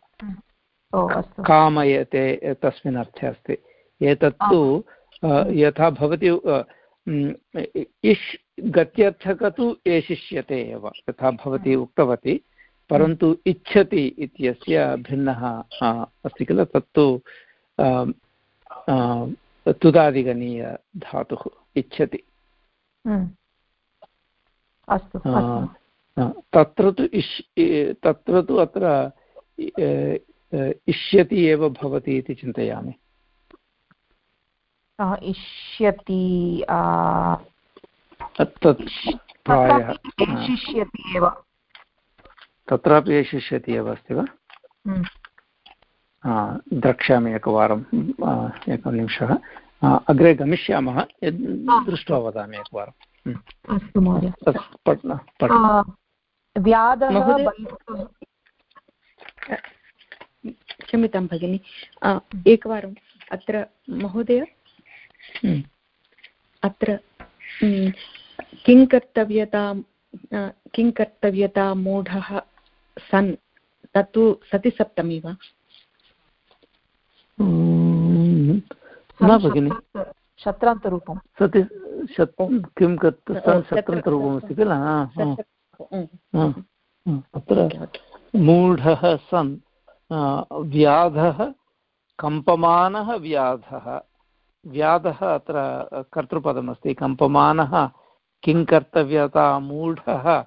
कामयते तस्मिन् अर्थे अस्ति। एतत्तु यथा भवती इष् गत्यर्थक तु एशिष्यते एव। यथा भवती उक्तवती। परन्तु इच्छति इत्यस्य भिन्नः अस्ति किल? तत्तु तुदादिगणीयधातुः इच्छति। अस्तु तत्र तु इष् तत्र तु अत्र इष्यति एव भवति इति चिन्तयामि। इष्यति तत् प्रायः एव। तत्रापि एशिष्यति एव अस्ति वा? हम्म। द्रक्ष्यामि एकवारं एकं निमिषः अग्रे गमिष्यामः यद् दृष्ट्वा वदामि एकवारं। हम्म। अस्तु महोदय। क्षम्यतां भगिनि। एकवारम् अत्र महोदय। हम्म। अत्र किं कर्तव्यतां किं कर्तव्यता मूढः सन् तत्तु सतिसप्तमी वा? न भगिनि। शत्रान्तरूपं सति किं शत्रान्तरूपमस्ति किल? अत्र मूढः सन् व्याधः कम्पमानः व्याधः। व्याधः अत्र कर्तृपदमस्ति। कम्पमानः किं कर्तव्यता? मूढः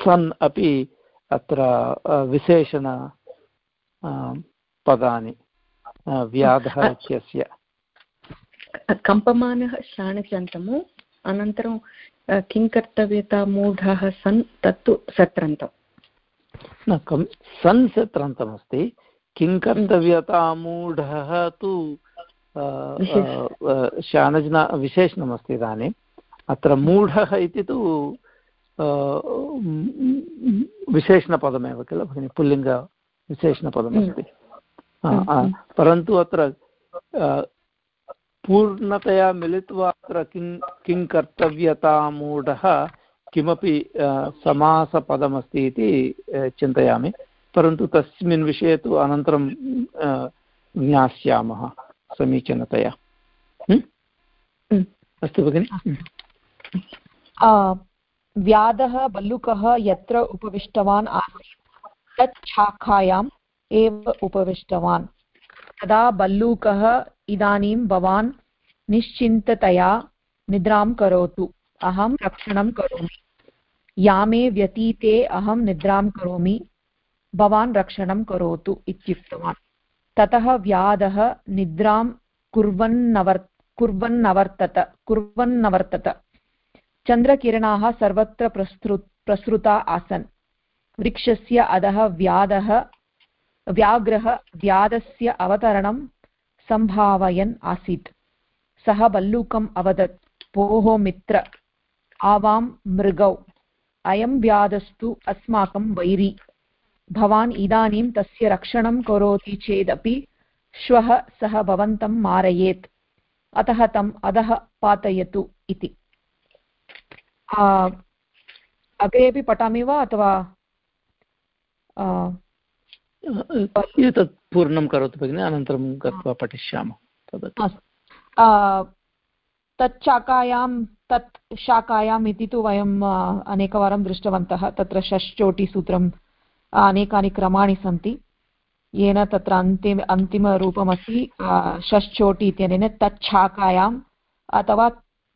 सन् अपि अत्र विशेषण पदानि व्याधः इत्यस्य। कम्पमानः शाणचन्तमु अनन्तरं किं कर्तव्यता मूढः सन् तत्तु सत्रन्तं न कं सन् सत्रन्तमस्ति। किं कर्तव्यता मूढः तु शाणजना विशेषणमस्ति इदानीम्। अत्र मूढः इति तु विशेषणपदमेव किल भगिनि पुल्लिङ्गविशेषणपदमस्ति परन्तु अत्र पूर्णतया मिलित्वा अत्र किं किं कर्तव्यतामूढः किमपि समासपदमस्ति इति चिन्तयामि परन्तु तस्मिन् विषये तु अनन्तरं ज्ञास्यामः समीचीनतया अस्तु भगिनि व्याधः बल्लुकः यत्र उपविष्टवान् आसीत्, तत् शाखायाम् एव उपविष्टवान्। तदा बल्लूकः इदानीं भवान् निश्चिन्ततया निद्रां करोतु, अहं रक्षणं करोमि। यामे व्यतीते अहं निद्रां करोमि, भवान् रक्षणं करोतु इत्युक्तवान्। ततः व्याधः निद्रां कुर्वन्नवर् कुर्वन्नवर्तत कुर्वन्नवर्तत। चन्द्रकिरणाः सर्वत्र प्रसृ प्रसृता आसन्। वृक्षस्य अधः व्याधः, व्याघ्रः व्याधस्य अवतरणं सम्भावयन् आसीत्। सः बल्लूकम् अवदत्, भोः मित्र, आवां मृगौ, अयं व्याधस्तु अस्माकं वैरी। भवान् इदानीं तस्य रक्षणं करोति चेदपि श्वः सः भवन्तं मारयेत्। अतः तम् अधः पातयतु इति। अग्रेपि पठामि वा अथवा एतत् पूर्णं करोतु भगिनि अनन्तरं गत्वा पठिष्यामः तद् तत् शाखायां तत् शाखायाम् इति तु वयम् अनेकवारं दृष्टवन्तः तत्र षष्चोटिसूत्रम् अनेकानि क्रमाणि सन्ति। येन तत्र अन्तिम अन्तिमरूपमस्ति षष्चोटि इत्यनेन तत् शाखायाम् अथवा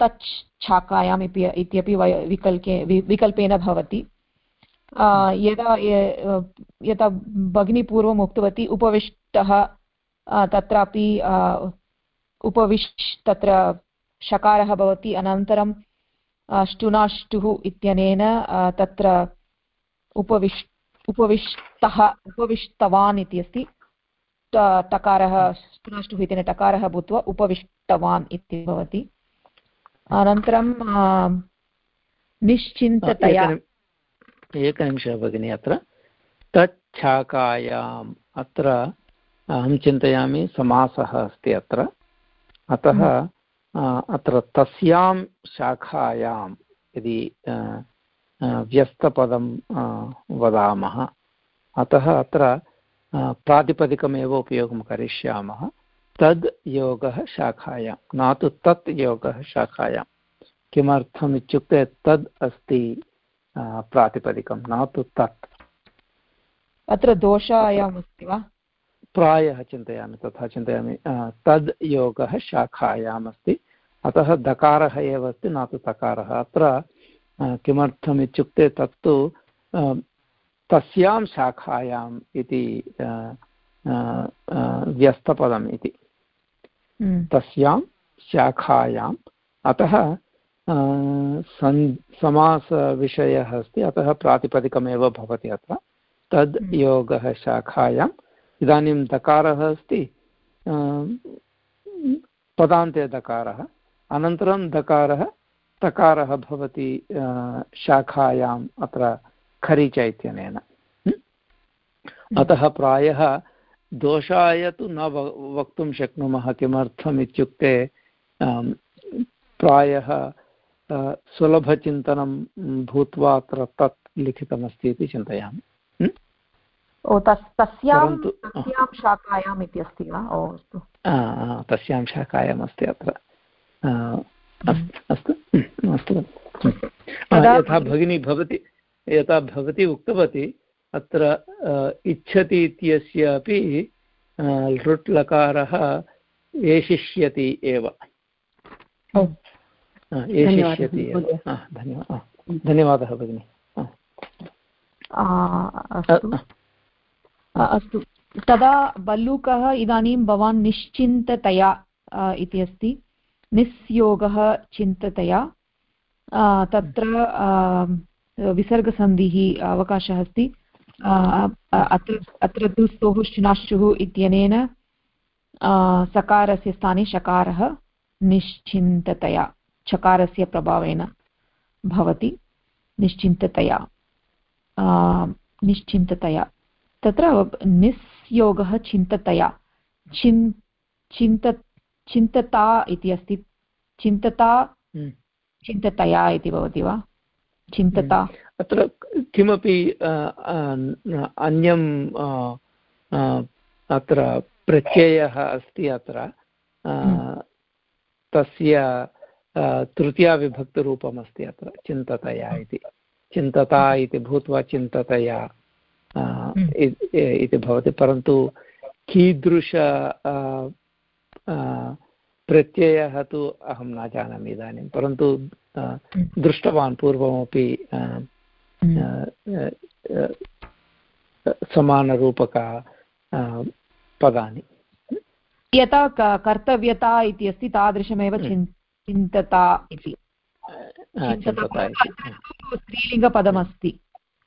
तच् शाखायाम् इति इत्यपि विकल्के विकल्पेन भवति। यदा यथा भगिनी पूर्वम् उक्तवती उपविष्टः तत्रापि उपविश् तत्र शकारः भवति, अनन्तरं ष्टुनाष्टुः इत्यनेन तत्र उपविश् उपविष्टः, उपविष्टवान् इति अस्ति। टकारः ष्टुनाष्टुः इत्यनेन टकारः भूत्वा उपविष्टवान् इति भवति। अनन्तरं निश्चिन्ततया। एकनिमिषः भगिनि अत्र। तच्छाखायाम् अत्र अहं चिन्तयामि समासः अस्ति अत्र। अतः अत्र तस्यां शाखायां यदि व्यस्तपदं वदामः। अतः अत्र प्रातिपदिकमेव उपयोगं करिष्यामः। तद् योगः शाखायां। न तु तत् योगः शाखायां। किमर्थम् इत्युक्ते तद् अस्ति प्रातिपदिकं। न तु तत्। अत्र दोषायाम् अस्ति वा? प्रायः चिन्तयामि तथा चिन्तयामि। तद् योगः शाखायाम् अस्ति। अतः दकारः एव अस्ति न तु तकारः। अत्र किमर्थम् इत्युक्ते तत्तु तस्यां शाखायाम् इति व्यस्तपदम् इति। तस्यां शाखायाम्। अतः सन् समासविषयः अस्ति अतः प्रातिपदिकमेव भवति अत्र। तद् हम्म। योगः शाखायाम्। इदानीं दकारः अस्ति पदान्ते दकारः। अनन्तरं दकारः तकारः भवति शाखायाम् अत्र खरीच इत्यनेन हम्म। अतः प्रायः दोषाय तु न वक्तुं शक्नुमः किमर्थम् इत्युक्ते प्रायः सुलभचिन्तनं भूत्वा अत्र तत् लिखितमस्ति इति चिन्तयामि। शाखायाम् इति अस्ति वा? तस्यां शाखायाम् अस्ति अत्र अस्तु। अस्तु यथा भगिनी भवती यथा भवती उक्तवती अत्र इच्छति इत्यस्य अपि लृट् लकारः एषिष्यति एव। एषिष्यति धन्यवादः धन्यवादः भगिनि। अस्तु। तदा बल्लूकः इदानीं भवान् निश्चिन्ततया इति अस्ति। निस्योगः चिन्ततया। तत्र विसर्गसन्धिः अवकाशः अस्ति। अत्र अत्र तु स्तोः इत्यनेन सकारस्य स्थाने शकारः निश्चिन्ततया चकारस्य प्रभावेन भवति निश्चिन्ततया निश्चिन्ततया तत्र निस्योगः चिन्ततया चिन् चिन्त चिन्तता इति अस्ति चिन्तता हम्म। चिन्ततया इति भवति वा चिन्तता हम्म। अत्र किमपि अन्यं अत्र प्रत्ययः अस्ति अत्र हम्म। तस्य तृतीयाविभक्तिरूपमस्ति अत्र चिन्ततया इति। चिन्तता इति भूत्वा चिन्ततया इति भवति परन्तु कीदृश प्रत्ययः तु अहं न जानामि इदानीं परन्तु दृष्टवान् पूर्वमपि समानरूपक पदानि। यथा क- कर्तव्यता इति अस्ति तादृशमेव हम्म। चिन् चिन्तता इति। इति स्त्रीलिङ्गपदमस्ति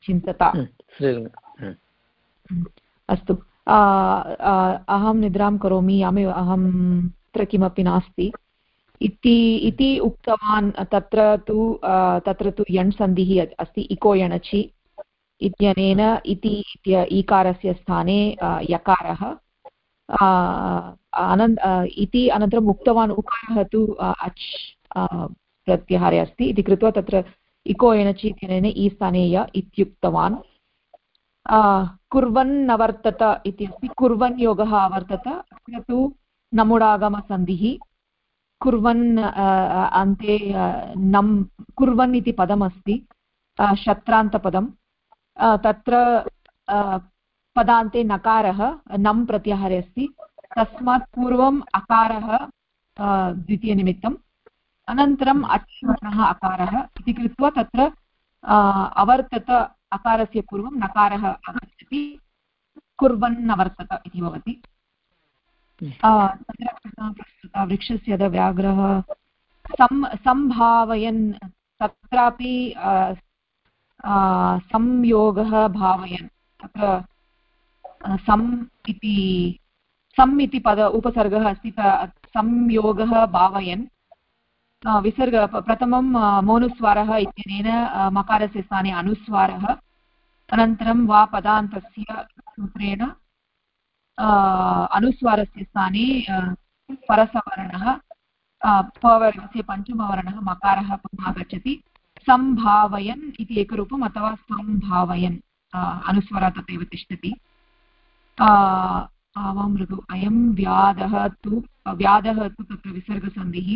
चिन्तता। हम्म, हम्म, अस्तु। अहं निद्रां करोमि यामे अहं तत्र किमपि नास्ति। इति इति उक्तवान् तत्र तु तत्र तु यण् सन्धिः अस्ति इको यणचि इत्यनेन इति ईकारस्य स्थाने यकारः। अनन् इति अनन्तरम् उक्तवान् उकारः तु अच् प्रत्याहारे अस्ति। इति कृत्वा तत्र इको एणचि इत्यनेन ई स्थाने य इत्युक्तवान्। आ, कुर्वन् इति अस्ति। कुर्वन् योगः अवर्तत अत्र तु नमुडागमसन्धिः कुर्वन् अन्ते नम् कुर्वन् इति पदमस्ति शत्रान्तपदं तत्र पदान्ते नकारः नम् प्रत्याहारे अस्ति, तस्मात् पूर्वम् अकारः द्वितीयनिमित्तम्, अनन्तरम् अच्वर्णः अकारः, इति कृत्वा तत्र अवर्तत अकारस्य पूर्वं नकारः आगच्छति, कुर्वन् अवर्तत इति भवति। प्रस्तुता वृक्षस्य यदा व्याघ्रः सम्, सम्भावयन्, तत्रापि संयोगः भावयन्, तत्र सम् इति सम् इति पद, उपसर्गः अस्ति संयोगः भावयन्। विसर्ग प्रथमं मौनुस्वारः इत्यनेन मकारस्य स्थाने अनुस्वारः, अनन्तरं वा पदान्तस्य सूत्रेण अनुस्वारस्य स्थाने परसवर्णः आ, पवर्गस्य पञ्चमवर्णः मकारः पुनः आगच्छति सम्भावयन् इति एकरूपम् अथवा सम्भावयन् अनुस्वारः तथैव तिष्ठति। आवां मृदु। अयं व्याधः तु व्याधः तु तत्र विसर्गसन्धिः।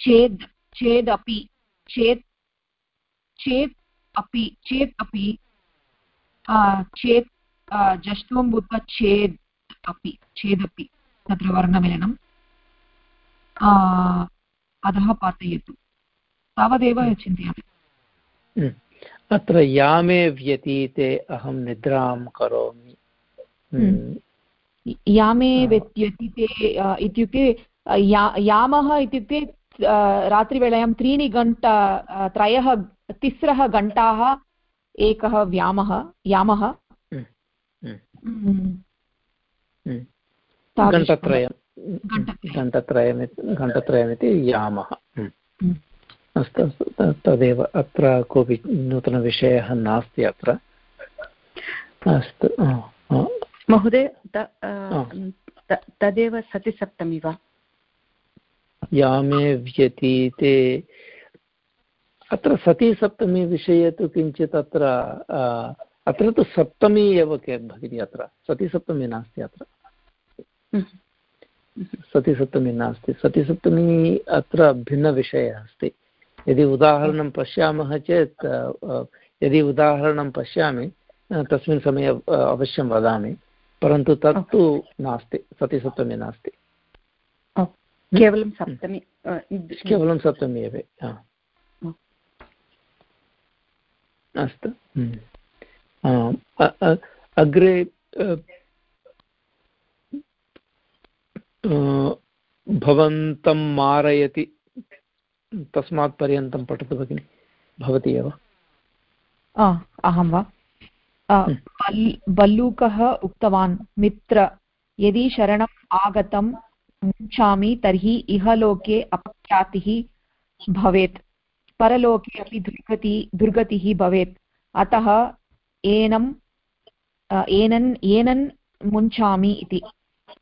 चेद् चेदपि चेत् चेत् अपि चेत् अपि चेत् जष्टुं बुद्ध चेद् अपि चेदपि तत्र वर्णमेलनम् आ, अधः पातयतु तावदेव चिन्तयामि। अत्र यामे व्यतीते अहं निद्रां करोमि यामे व्यतीते इत्युक्ते या यामः इत्युक्ते रात्रिवेलायां त्रीणि घण्टा त्रयः तिस्रः घण्टाः एकः व्यामः यामः घण्टात्रयं घण्टात्रयं। घण्टात्रयमिति यामः। अस्तु अस्तु तदेव। अत्र कोऽपि नूतनविषयः नास्ति अत्र। अस्तु महोदय तदेव सतिसप्तमी वा? यामे व्यतीते। अत्र सतीसप्तमी विषये तु किञ्चित् अत्र अत्र तु सप्तमी एव के भगिनि अत्र। सतीसप्तमी नास्ति अत्र। सतीसप्तमी नास्ति। सतीसप्तमी अत्र भिन्नविषयः अस्ति। यदि उदाहरणं पश्यामः चेत् यदि उदाहरणं पश्यामि तस्मिन् समये अवश्यं वदामि। परन्तु तत्तु नास्ति। सतीसप्तमी नास्ति। केवलं सप्तमी केवलं सप्तमी एव। अस्तु। अग्रे भवन्तं मारयति तस्मात् पर्यन्तं पठतु भगिनि भवती एव अहं वा। बल्लूकः उक्तवान् मित्र यदि शरणम् आगतं मुञ्चामि तर्हि इहलोके अपख्यातिः भवेत् परलोके अपि दुर्गति दुर्गतिः भवेत् अतः एनं आ, एनन् एनन् मुञ्चामि इति।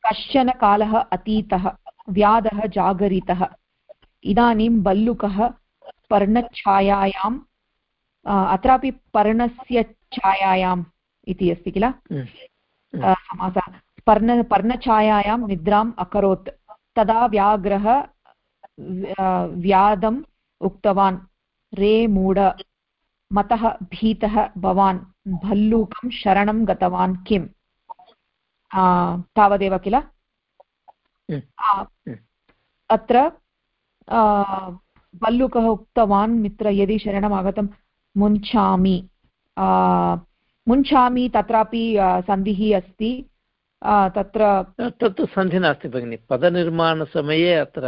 कश्चन कालः अतीतः व्याधः जागरितः। इदानीं बल्लुकः पर्णच्छायायां अत्रापि पर्णस्य छायायाम् इति अस्ति किल। समासः पर्ण पर्णछायायां निद्राम् अकरोत्। तदा व्याघ्रः व्याधम् उक्तवान्। रे मूढ मतः भीतः भवान्। भल्लूकं शरणं गतवान् किम् तावदेव किल। अत्र भल्लूकः उक्तवान् मित्र यदि शरणम् आगतं मुञ्चामि मुञ्चामि तत्रापि सन्धिः अस्ति। तत्र तत्तु सन्धि नास्ति भगिनि। पदनिर्माणसमये अत्र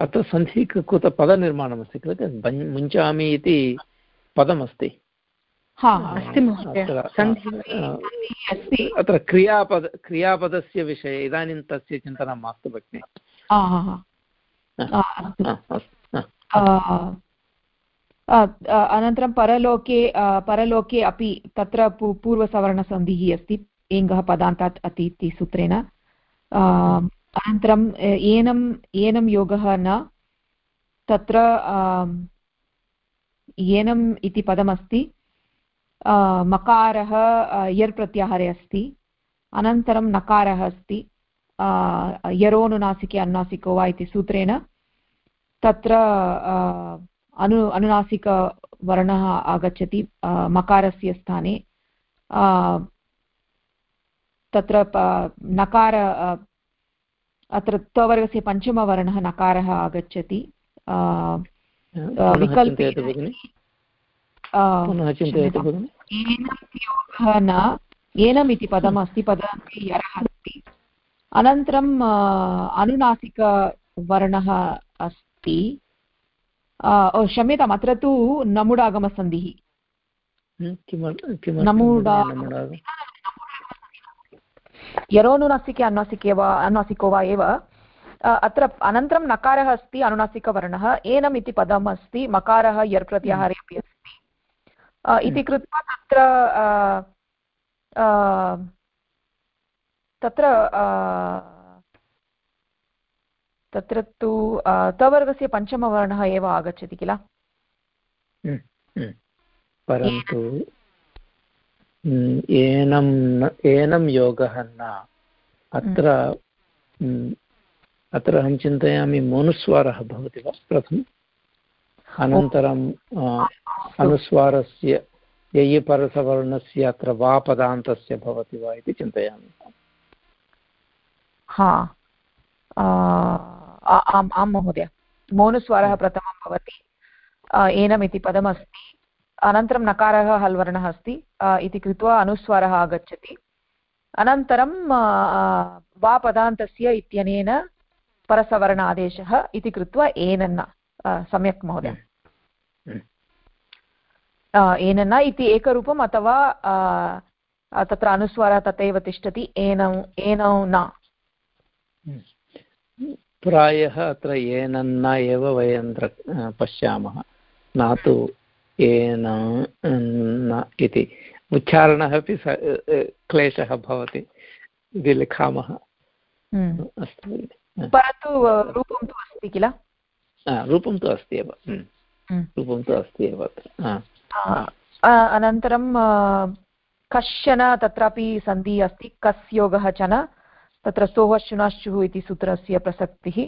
अत्र सन्धिकृत पदनिर्माणमस्ति खलु मुञ्चामि इति पदमस्ति। अत्र क्रियापद क्रियापदस्य विषये इदानीं तस्य चिन्तनं मास्तु भगिनि। अनन्तरं परलोके परलोके अपि तत्र पूर्वसवर्णसन्धिः अस्ति एङ्गः पदान्तात् अति इति सूत्रेण अनन्तरम् एनम् एनं योगः न तत्र एनम् इति पदमस्ति। मकारः यर् प्रत्याहारे अस्ति। अनन्तरं नकारः अस्ति। यरोनुनासिके अनुनासिको वा इति सूत्रेण। तत्र अनु, अनुनासिकवर्णः आगच्छति मकारस्य स्थाने। तत्र नकार अत्र तवर्गस्य पञ्चमवर्णः नकारः आगच्छति। विकल्पे योगः न एनम् इति पदमस्ति पदान्ते यरः अस्ति अनन्तरम् अनुनासिकवर्णः अस्ति क्षम्यताम् अत्र तु नमुडागमसन्धिः नमुडा यरोनुनासिके अनुनासिके वा अनुनासिको वा एव अत्र अनन्तरं नकारः अस्ति अनुनासिकवर्णः एनम् इति पदम् अस्ति मकारः यर् प्रत्याहारे अपि अस्ति इति कृत्वा तत्र तत्र तत्र तु तवर्गस्य पञ्चमवर्णः एव आगच्छति किल? हम्म, हम्म। परन्तु एनं एनं योगः न अत्र हम्म। अत्र अहं चिन्तयामि मनुस्वारः भवति वा? प्रथमम्। अनन्तरम् अनुस्वारस्य यय्यपरसवर्णस्य अत्र वापदान्तस्य भवति वा इति चिन्तयामि। हा। आम् आं महोदय। मौनुस्वरः प्रथमं भवति। एनम् इति पदमस्ति। अनन्तरं नकारः हल्वर्णः अस्ति। इति कृत्वा अनुस्वारः आगच्छति। अनन्तरं वा पदान्तस्य इत्यनेन परसवर्ण आदेशः इति कृत्वा एनन्न सम्यक् महोदय। एनन्न इति एकरूपम् अथवा तत्र अनुस्वारः तथैव तिष्ठति एनौ एनौ न। प्रायः अत्र एनन्न एव वयं पश्यामः। न तु एन इति। उच्चारणः अपि क्लेशः भवति। इति लिखामः। हम्म। अस्तु। परन्तु रूपं तु अस्ति किल? रूपं तु अस्ति एव। रूपं तु अस्ति एव. अनन्तरं कश्चन तत्रापि सन्धिः अस्ति कस् योगः च न? तत्र सोहश्चुनाश्चुः इति सूत्रस्य प्रसक्तिः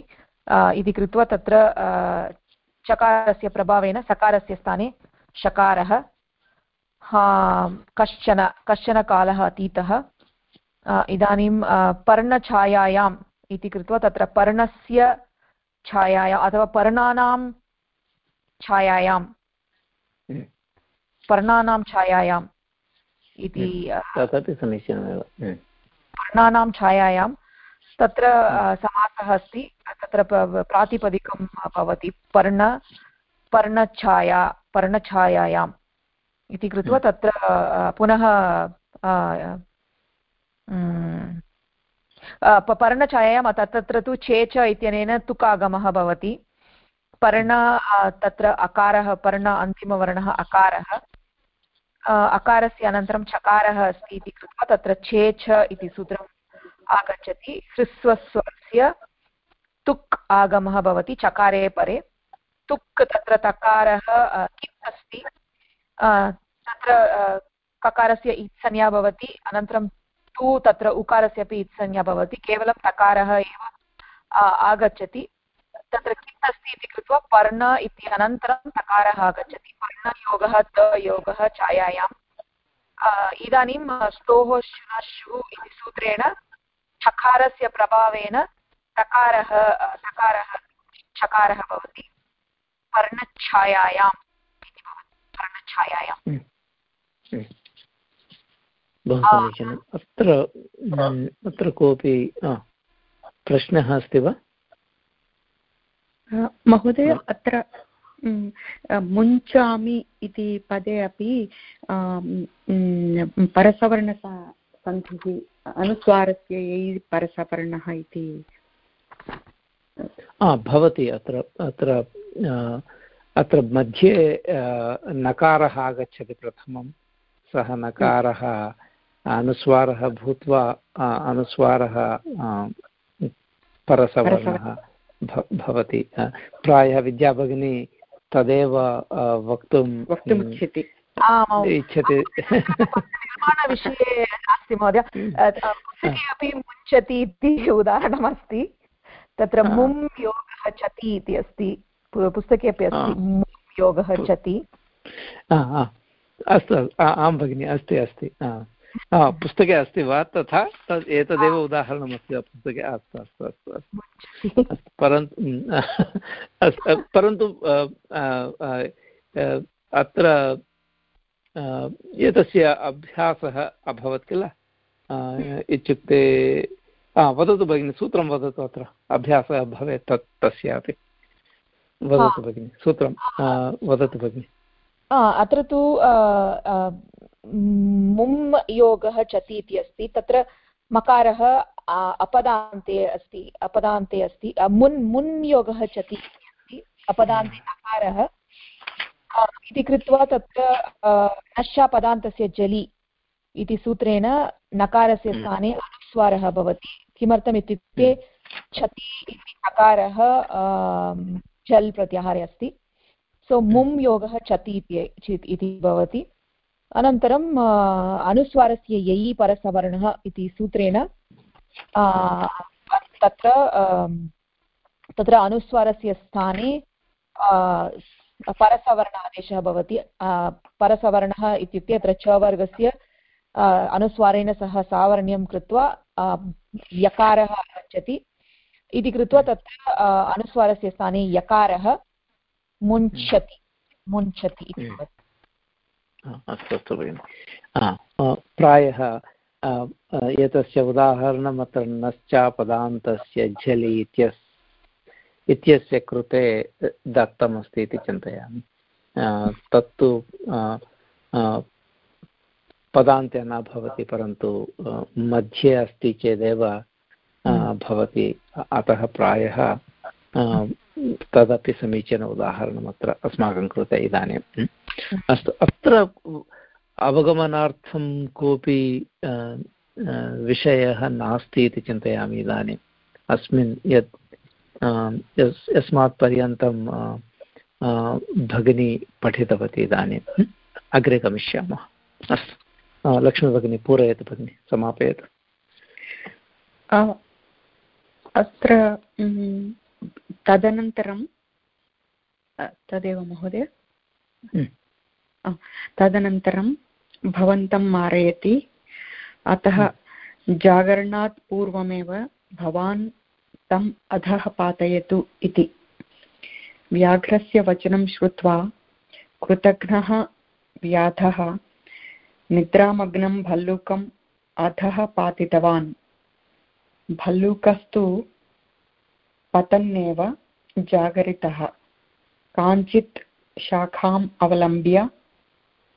इति कृत्वा तत्र चकारस्य प्रभावेन सकारस्य स्थाने शकारः कश्चन कश्चन कालः अतीतः इदानीं पर्णछायायाम् इति कृत्वा तत्र पर्णस्य छायायाम् अथवा पर्णानां छायायां हम्म। पर्णानां छायायाम् इति हम्म। तदपि समीचीनमेव हम्म। वर्णानां छायायां तत्र समासः अस्ति तत्र प्रातिपदिकं भवति पर्ण पर्णछाया पर्णछायायाम् इति कृत्वा। तत्र पुनः पर्णछायायां तत्र तु चेच इत्यनेन तुकागमः भवति। पर्ण तत्र अकारः, पर्ण अन्तिमवर्णः अकारः। अकारस्य अनन्तरं चकारः अस्ति इति कृत्वा तत्र छे छ इति सूत्रम् आगच्छति। ह्रस्वस्वस्य तुक् आगमः भवति चकारे परे। तुक् तत्र तकारः किम् अस्ति? तत्र ककारस्य इत्संज्ञा भवति। अनन्तरं तु तत्र उकारस्य अपि इत्संज्ञा भवति केवलं तकारः एव आगच्छति। तत्र किम् अस्ति इति कृत्वा पर्ण इति अनन्तरं तकारः आगच्छति। पर्णयोगः तयोगः छायायाम्। इदानीं स्तोः शुनशु इति सूत्रेण चकारस्य प्रभावेन तकारः तकारः चकारः भवति। पर्णछायायाम् इति भवति। पर्णछायायाम्। हम्म, हम्म। बहु समीचीनम् अत्र अत्र कोऽपि प्रश्नः अस्ति वा? महोदय अत्र मुञ्चामि इति पदे अपि परसवर्णसन्धिः अनुस्वारस्य यै परसवर्णः इति। भवति अत्र अत्र अत्र मध्ये नकारः आगच्छति प्रथमं। सः नकारः अनुस्वारः भूत्वा अनुस्वारः परसवर्णः भवति। प्रायः विद्याभगिनी तदेव वक्तुं वक्तुम् इच्छति। इच्छति। निर्माणविषये नास्ति महोदय। अपि मुञ्चति इति उदाहरणमस्ति। तत्र मुं योगः चति इति अस्ति। पुस्तके अपि अस्ति मुं योगः चति। अस्तु आं भगिनि अस्ति अस्ति। पुस्तके अस्ति वा? तथा तद् एतदेव उदाहरणमस्ति वा? पुस्तके अस्तु अस्तु अस्तु अस्तु। परन्तु परन्तु अत्र एतस्य अभ्यासः अभवत् किल? इत्युक्ते वदतु भगिनि सूत्रं वदतु अत्र। अभ्यासः भवेत् तत् तस्यापि। वदतु भगिनि सूत्रं वदतु भगिनि। अत्र तु मुम् योगः चति इति अस्ति तत्र मकारः अपदान्ते अस्ति अपदान्ते अस्ति मुन् मुन् योगः चति अपदान्ते नकारः इति कृत्वा तत्र नश्चापदान्तस्य जलि इति सूत्रेण नकारस्य हम्म। स्थाने अनुस्वारः भवति किमर्थम् इत्युक्ते हम्म। छति इति नकारः जल् प्रत्याहारे अस्ति सो। मुम् योगः चति इति भवति अनन्तरम् अनुस्वारस्य यै परसवर्णः इति सूत्रेण तत्र तत्र अनुस्वारस्य स्थाने परसवर्ण आदेशः भवति परसवर्णः इत्युक्ते अत्र च अनुस्वारेण सह सावर्ण्यं कृत्वा यकारः आगच्छति इति कृत्वा तत्र अनुस्वारस्य स्थाने यकारः मुञ्चति मुञ्चति इति हम्म। भवति अस्तु अस्तु भगिनि। प्रायः एतस्य उदाहरणम् अत्र नश्चापदान्तस्य झलि इत्यस् इत्यस्य कृते दत्तमस्ति इति चिन्तयामि। तत्तु पदान्ते न भवति परन्तु मध्ये अस्ति चेदेव भवति। अतः प्रायः तदपि समीचीन उदाहरणम् अत्र अस्माकं कृते इदानीम् अस्तु अत्र अवगमनार्थं कोऽपि विषयः नास्ति इति चिन्तयामि इदानीम् अस्मिन् यत् यस्मात् पर्यन्तं भगिनी पठितवती इदानीम् अग्रे गमिष्यामः। अस्तु। लक्ष्मीभगिनी पूरयतु भगिनि समापयतु। अत्र तदनन्तरं तदेव महोदय हम्म। तदनन्तरं भवन्तं मारयति अतः हम्म। जागरणात् पूर्वमेव भवान् तम् अधः पातयतु इति व्याघ्रस्य वचनं श्रुत्वा कृतघ्नः व्याधः निद्रामग्नं भल्लूकम् अधः पातितवान् भल्लूकस्तु पतन्नेव जागरितः। काञ्चित् शाखाम् अवलम्ब्य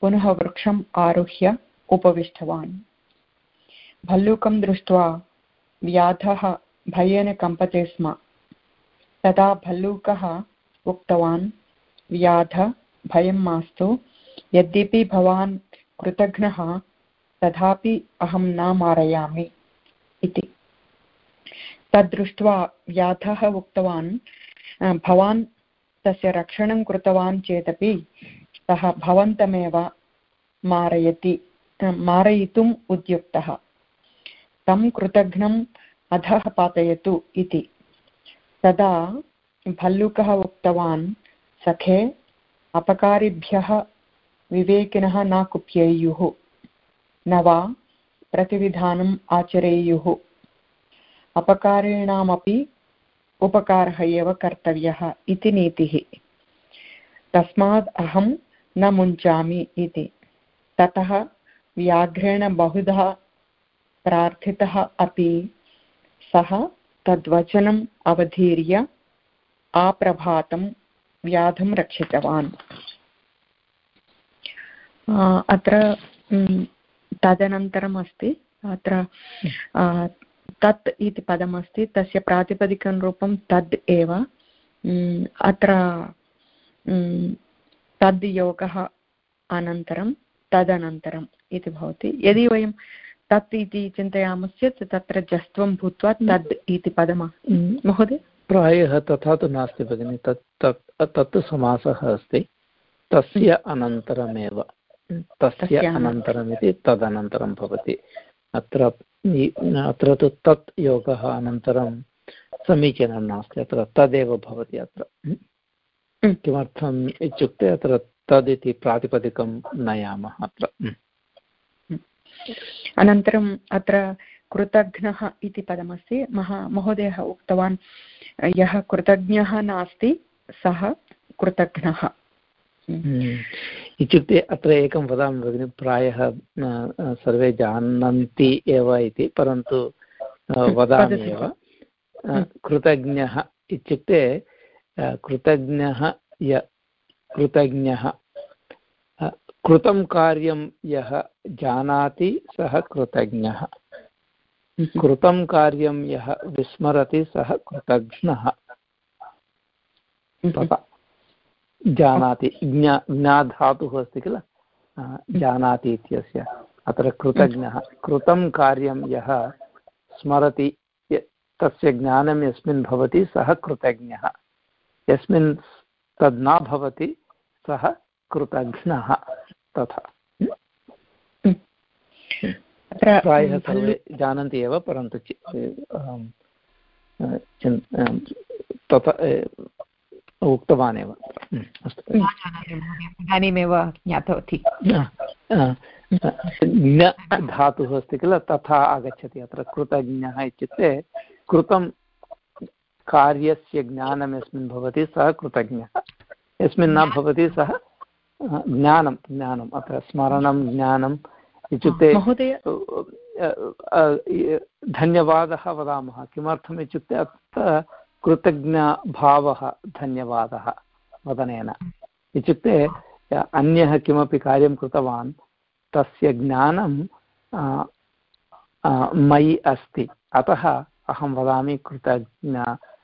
पुनः वृक्षम् आरुह्य उपविष्टवान्। भल्लूकं दृष्ट्वा व्याधः भयेन कम्पते स्म। तदा भल्लूकः उक्तवान्, व्याध, भयं मास्तु। यद्यपि भवान् कृतघ्नः, तथापि अहं न मारयामि। इति। तद्दृष्ट्वा व्याधः उक्तवान्। भवान् तस्य रक्षणं कृतवान् चेदपि सः भवन्तमेव मारयति मारयितुम् उद्युक्तः। तं कृतघ्नम् अधः पातयतु इति। तदा भल्लुकः उक्तवान्, सखे, अपकारिभ्यः विवेकिनः न कुप्येयुः न वा प्रतिविधानम् आचरेयुः। अपकारिणामपि उपकारः एव कर्तव्यः इति नीतिः। तस्मात् अहं न मुञ्चामि इति। ततः व्याघ्रेण बहुधा प्रार्थितः अपि सः तद्वचनम् अवधीर्य आप्रभातं व्याधं रक्षितवान्। अत्र तदनन्तरम् अस्ति अत्र तत् इति पदमस्ति तस्य प्रातिपदिकं रूपं तद् एव। अत्र तद् योगः अनन्तरं तदनन्तरम् इति भवति। यदि वयं तत् इति चिन्तयामश्चेत् तत्र जस्त्वं भूत्वा तद् इति पदम्। महोदय? प्रायः तथा तु नास्ति भगिनि तत् तत् तत् समासः अस्ति। तस्य अनन्तरमेव। तस्य अनन्तरमिति तदनन्तरं भवति। अत्र अत्र तु तत् योगः अनन्तरं समीचीनं नास्ति अत्र तदेव भवति अत्र। किमर्थम् इत्युक्ते अत्र तदिति प्रातिपदिकं नयामः अत्र। अनन्तरम् अत्र कृतघ्नः इति पदमस्ति। महा महोदयः उक्तवान् यः कृतज्ञः नास्ति सः कृतघ्नः। हम्म। इत्युक्ते अत्र एकं वदामि भगिनि प्रायः सर्वे जानन्ति एव इति परन्तु वदामि एव। हम्म। कृतज्ञः इत्युक्ते कृतज्ञः य कृतज्ञः कृतं कार्यं यः जानाति सः कृतज्ञः। हम्म। कृतं कार्यं यः विस्मरति सः कृतघ्नः तथा जानाति ज्ञा ज्ञाधातुः अस्ति किल? जानाति इत्यस्य। अत्र कृतज्ञः। कृतं कार्यं यः स्मरति तस्य ज्ञानं यस्मिन् भवति सः कृतज्ञः। यस्मिन् तद् न भवति सः कृतघ्नः तथा। प्रायः सर्वे जानन्ति एव परन्तु तथा उक्तवान् एव। अस्तु। इदानीमेव ज्ञातवती। ज्ञ धातुः अस्ति किल तथा आगच्छति अत्र कृतज्ञः इत्युक्ते कृतं कार्यस्य ज्ञानं यस्मिन् भवति सः कृतज्ञः। यस्मिन् न भवति सः ज्ञानं ज्ञानम् अत्र स्मरणं ज्ञानम् इत्युक्ते धन्यवादः वदामः। किमर्थम् इत्युक्ते अत्र कृतज्ञभावः धन्यवादः वदनेन। इत्युक्ते अन्यः किमपि कार्यं कृतवान् तस्य ज्ञानं मयि अस्ति। अतः अहं वदामि कृतज्ञ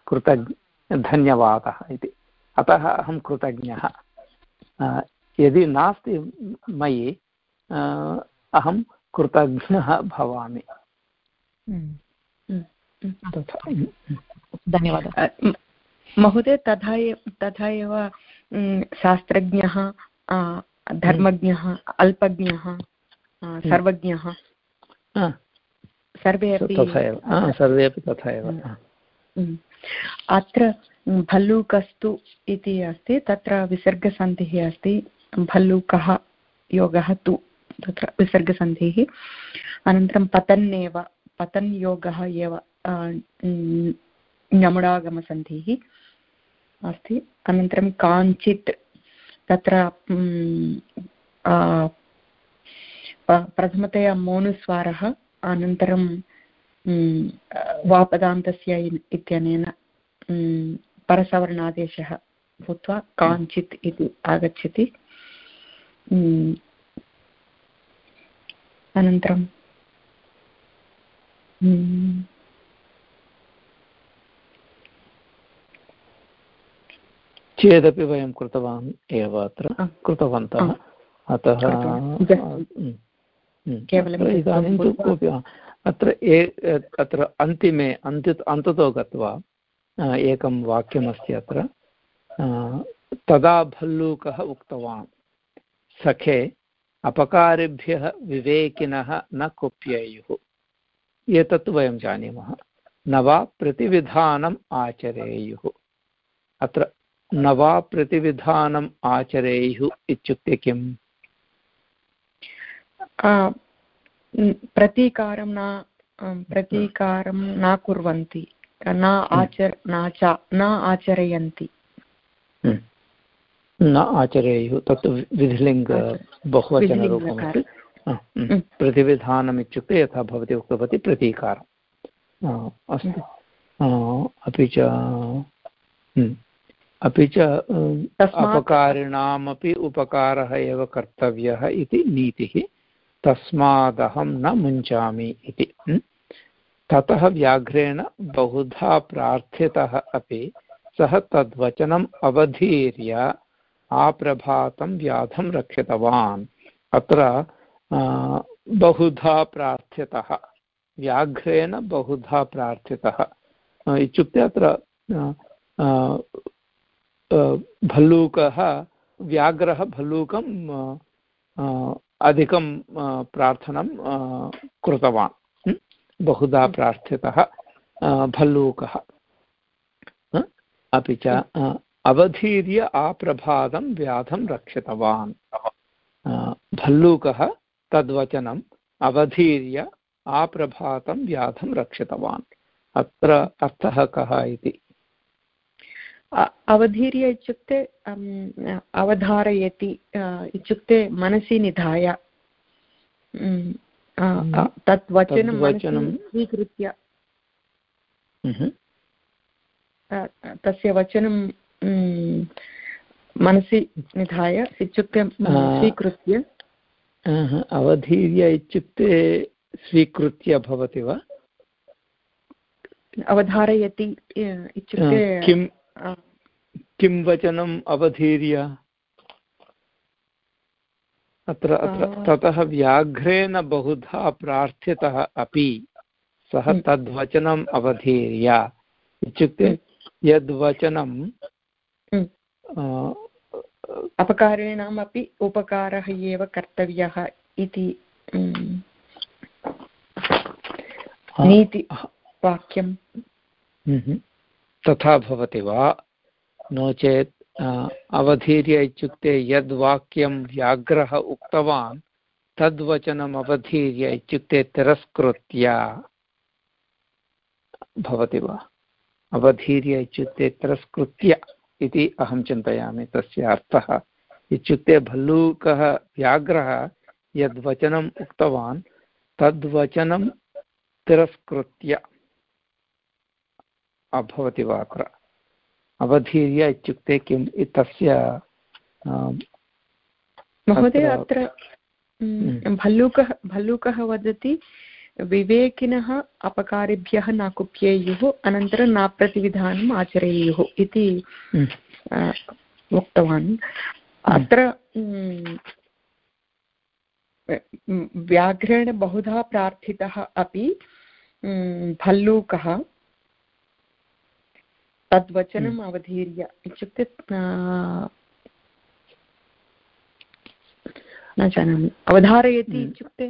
कृतज्ञ धन्यवादः इति। अतः अहं कृतज्ञः। यदि नास्ति मयि अहं कृतज्ञः भवामि। हम्म। तथा। धन्यवादः। महोदय तथा तथा एव शास्त्रज्ञः धर्मज्ञः अल्पज्ञः सर्वज्ञः। सर्वे अपि सर्वे अपि तथा एव। अत्र भल्लूकस्तु इति अस्ति तत्र विसर्गसन्धिः अस्ति भल्लूकः योगः तु तत्र विसर्गसन्धिः। अनन्तरं पतन्नेव पतन् योगः एव ञमुडागमसन्धिः अस्ति। अनन्तरं काञ्चित् तत्र प्रथमतया मोनुस्वारः, अनन्तरं वापदान्तस्य इत्यनेन परसवर्णादेशः भूत्वा काञ्चित् इति आगच्छति। अनन्तरं चेदपि वयं कृतवान् एव अत्र कृतवन्तः। अतः इदानीं तु कोऽपि अत्र ए अत्र अन्तिमे अन्ति अन्ततो गत्वा एकं वाक्यमस्ति अत्र। तदा भल्लूकः उक्तवान् सखे अपकारिभ्यः विवेकिनः न कुप्येयुः एतत् वयं जानीमः। न वा प्रतिविधानम् आचरेयुः। अत्र न वा प्रतिविधानम् आचरेयुः इत्युक्ते किम्? प्रतीकारं न प्रतीकारं न कुर्वन्ति न हम्म। आचर न आचरयन्ति। हम्म। न आचरेयुः तत् विधिलिङ्ग बहुवचनरूपमस्ति। प्रतिविधानम् इत्युक्ते यथा भवती उक्तवती प्रतीकारम्। अस्तु। अपि च अपि च अपकारिणामपि उपकारः एव कर्तव्यः इति नीतिः। तस्मादहं न मुञ्चामि इति। ततः व्याघ्रेण बहुधा प्रार्थितः अपि सः तद्वचनम् अवधीर्य आप्रभातं व्याधं रक्षितवान्। अत्र बहुधा प्रार्थितः। व्याघ्रेण बहुधा प्रार्थितः। इत्युक्ते अत्र भल्लूकः, व्याघ्रः भल्लूकं अधिकं प्रार्थनं कृतवान् बहुधा प्रार्थितः भल्लूकः अपि च अवधीर्य आप्रभातं व्याधं रक्षितवान्। भल्लूकः तद्वचनम् अवधीर्य आप्रभातं व्याधं रक्षितवान्। अत्र अर्थः कः इति? अवधीर्य इत्युक्ते अवधारयति इत्युक्ते मनसि निधाय। तत् वचनं स्वीकृत्य। तस्य वचनं मनसि निधाय इत्युक्ते स्वीकृत्य। अवधीर्य इत्युक्ते स्वीकृत्य भवति वा? अवधारयति इत्युक्ते किं किं वचनम् अवधीर्य अत्र अत्र ततः व्याघ्रेण बहुधा प्रार्थितः अपि सः। तद्वचनम् अवधीर्य इत्युक्ते। यद्वचनं हम्म। अपकारेणामपि उपकारः एव कर्तव्यः इति नीति वाक्यं तथा भवति वा? नो चेत् अवधीर्य इत्युक्ते यद्वाक्यं व्याघ्रः उक्तवान्, तद्वचनम् अवधीर्य इत्युक्ते तिरस्कृत्य भवति वा? अवधीर्य इत्युक्ते तिरस्कृत्य इति अहं चिन्तयामि, तस्य अर्थः। इत्युक्ते भल्लूकः व्याघ्रः यद्वचनम् उक्तवान्, तद्वचनं तिरस्कृत्य। भवति वा अत्र अवधीर्य इत्युक्ते किम् तस्य महोदय अत्र हम्म। भल्लूकः भल्लूकः वदति विवेकिनः अपकारिभ्यः न कुप्येयुः अनन्तरं न प्रतिविधानम् आचरेयुः इति हम्म। उक्तवान् हम्म। अत्र व्याघ्रेण बहुधा प्रार्थितः अपि भल्लूकः तद्वचनम् हम्म। अवधीर्य इत्युक्ते न जानामि अवधारयति हम्म। इत्युक्ते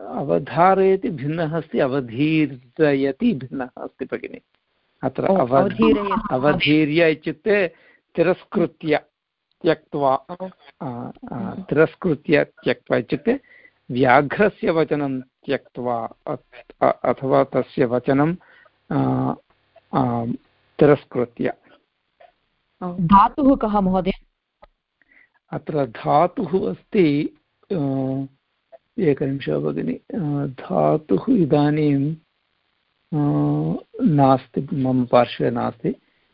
अवधारयति भिन्नः अस्ति अवधीर्यति भिन्नः अस्ति भगिनि अत्र अवधीर्य इत्युक्ते तिरस्कृत्य त्यक्त्वा। तिरस्कृत्य त्यक्त्वा इत्युक्ते व्याघ्रस्य वचनं त्यक्त्वा अथवा तस्य वचनं तिरस्कृत्य। धातुः कः महोदय? अत्र धातुः अस्ति एकनिमिषः भगिनि धातुः इदानीं नास्ति मम पार्श्वे नास्ति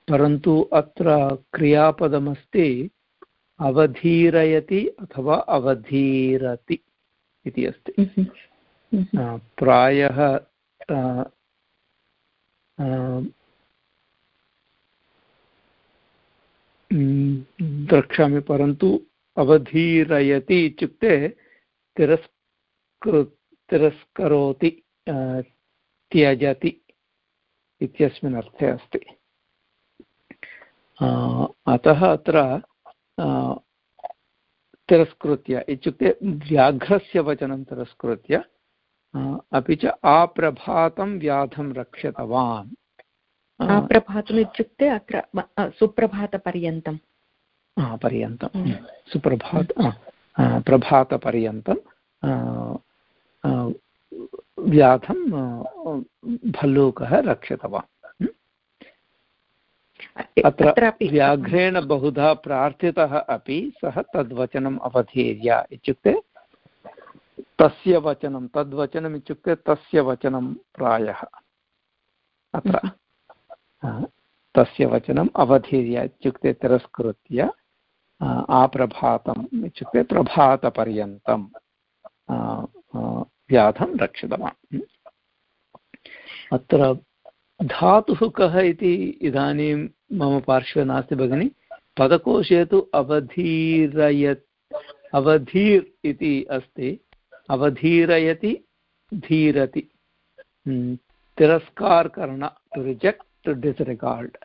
परन्तु अत्र क्रियापदमस्ति अवधीरयति अथवा अवधीरति इति अस्ति। प्रायः द्रक्ष्यामि परन्तु अवधीरयति इत्युक्ते तिरस्कृ, तिरस्करोति त्यजति इत्यस्मिन् अर्थे अस्ति। अतः अत्र तिरस्कृत्य, इत्युक्ते व्याघ्रस्य वचनं तिरस्कृत्य अपि च आप्रभातं व्याधं रक्षितवान्। प्रभातम् इत्युक्ते अत्र सुप्रभातपर्यन्तं पर्यन्तं। हम्म। सुप्रभात प्रभातपर्यन्तं व्याधं भल्लूकः रक्षितवान्। हम्म। अत्र व्याघ्रेण बहुधा प्रार्थितः अपि सः तद्वचनम् अवधीर्य इत्युक्ते तस्य वचनं तद्वचनम् इत्युक्ते तस्य वचनं प्रायः। अत्र तस्य वचनम् अवधीर्य इत्युक्ते तिरस्कृत्य आप्रभातम् इत्युक्ते प्रभातपर्यन्तं व्याधं रक्षितवान्। अत्र धातुः कः इति इदानीं मम पार्श्वे नास्ति भगिनि। पदकोशे तु अवधीरयत्, अवधीर् इति अस्ति। अवधीरयति, धीरति। तिरस्कार करण टु रिजेक्ट् टु डिस्रिगार्ड्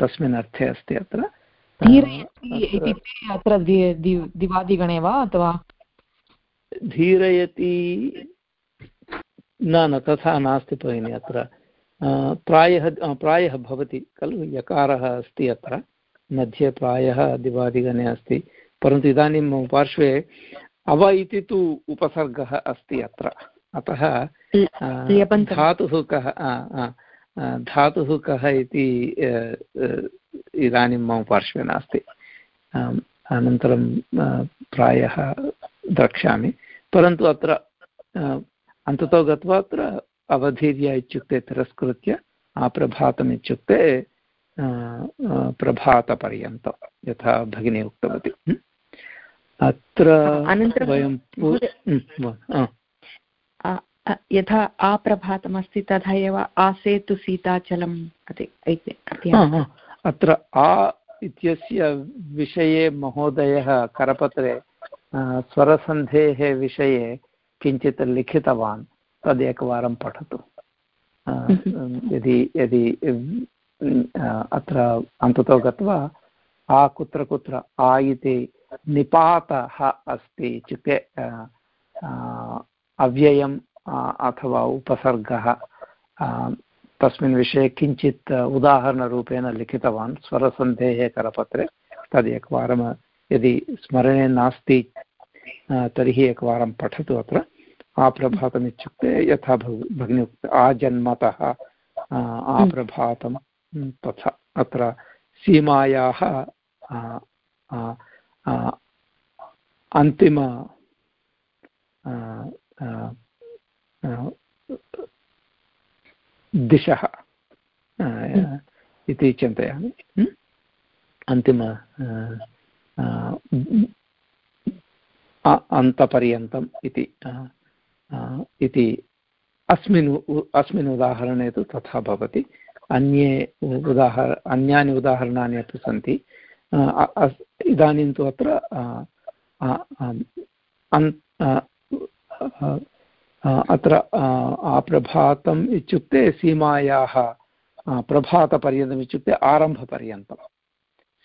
तस्मिन् अर्थे अस्ति अत्र अत्र दिवादिगणे वा अथवा? धीरयति न न तथा नास्ति भगिनि अत्र। प्रायः प्रायः भवति खलु यकारः अस्ति अत्र। मध्ये प्रायः दिवादिगणे अस्ति। परन्तु इदानीं मम पार्श्वे अव इति तु उपसर्गः अस्ति अत्र। अतः धातुः कः धातुः कः इति इदानीं मम पार्श्वे नास्ति। अनन्तरं प्रायः द्रक्ष्यामि। परन्तु अत्र अन्ततो गत्वा अत्र अवधीर्य इत्युक्ते तिरस्कृत्य आप्रभातम् इत्युक्ते प्रभातपर्यन्तं यथा भगिनी उक्तवती। अत्र वयं यथा आप्रभातमस्ति तथा एव आसेतु सीताचलम् अत्र आ इत्यस्य विषये महोदयः करपत्रे स्वरसन्धेः विषये किञ्चित् लिखितवान् तदेकवारं पठतु। यदि यदि अत्र अन्ततो गत्वा आ कुत्र कुत्र आ इति निपातः अस्ति इत्युक्ते अव्ययम् अथवा उपसर्गः तस्मिन् विषये किञ्चित् उदाहरणरूपेण लिखितवान् स्वरसन्धेः करपत्रे। तदेकवारं यदि स्मरणे नास्ति तर्हि एकवारं पठतु अत्र। आप्रभातम् इत्युक्ते यथा भगिनी उक्त, आजन्मतः आप्रभातं तथा। अत्र सीमायाः अन्तिम दिशः इति चिन्तयामि अन्तिम अन्तपर्यन्तम् इति इति अस्मिन् अस्मिन् उदाहरणे तु तथा भवति अन्ये उदाहर अन्यानि उदाहरणानि अपि सन्ति इदानीं तु अत्र अत्र आप्रभातम् इत्युक्ते सीमायाः प्रभातपर्यन्तम् इत्युक्ते आरम्भपर्यन्तं।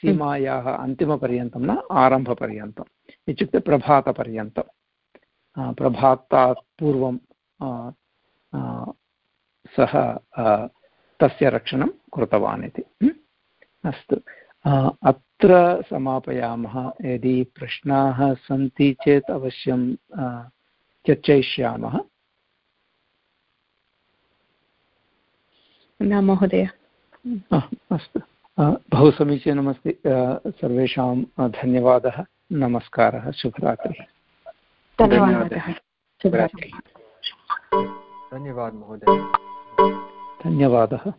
सीमायाः अन्तिमपर्यन्तं न आरम्भपर्यन्तम् इत्युक्ते प्रभातपर्यन्तं। प्रभातात् पूर्वं सः तस्य रक्षणं कृतवान् इति। अस्तु। अत्र समापयामः। यदि प्रश्नाः सन्ति चेत् अवश्यं चर्चयिष्यामः न महोदय। अस्तु। बहु समीचीनमस्ति। सर्वेषां धन्यवादः। नमस्कारः। शुभरात्रिः। धन्यवादः। धन्यवादः महोदय। धन्यवादः।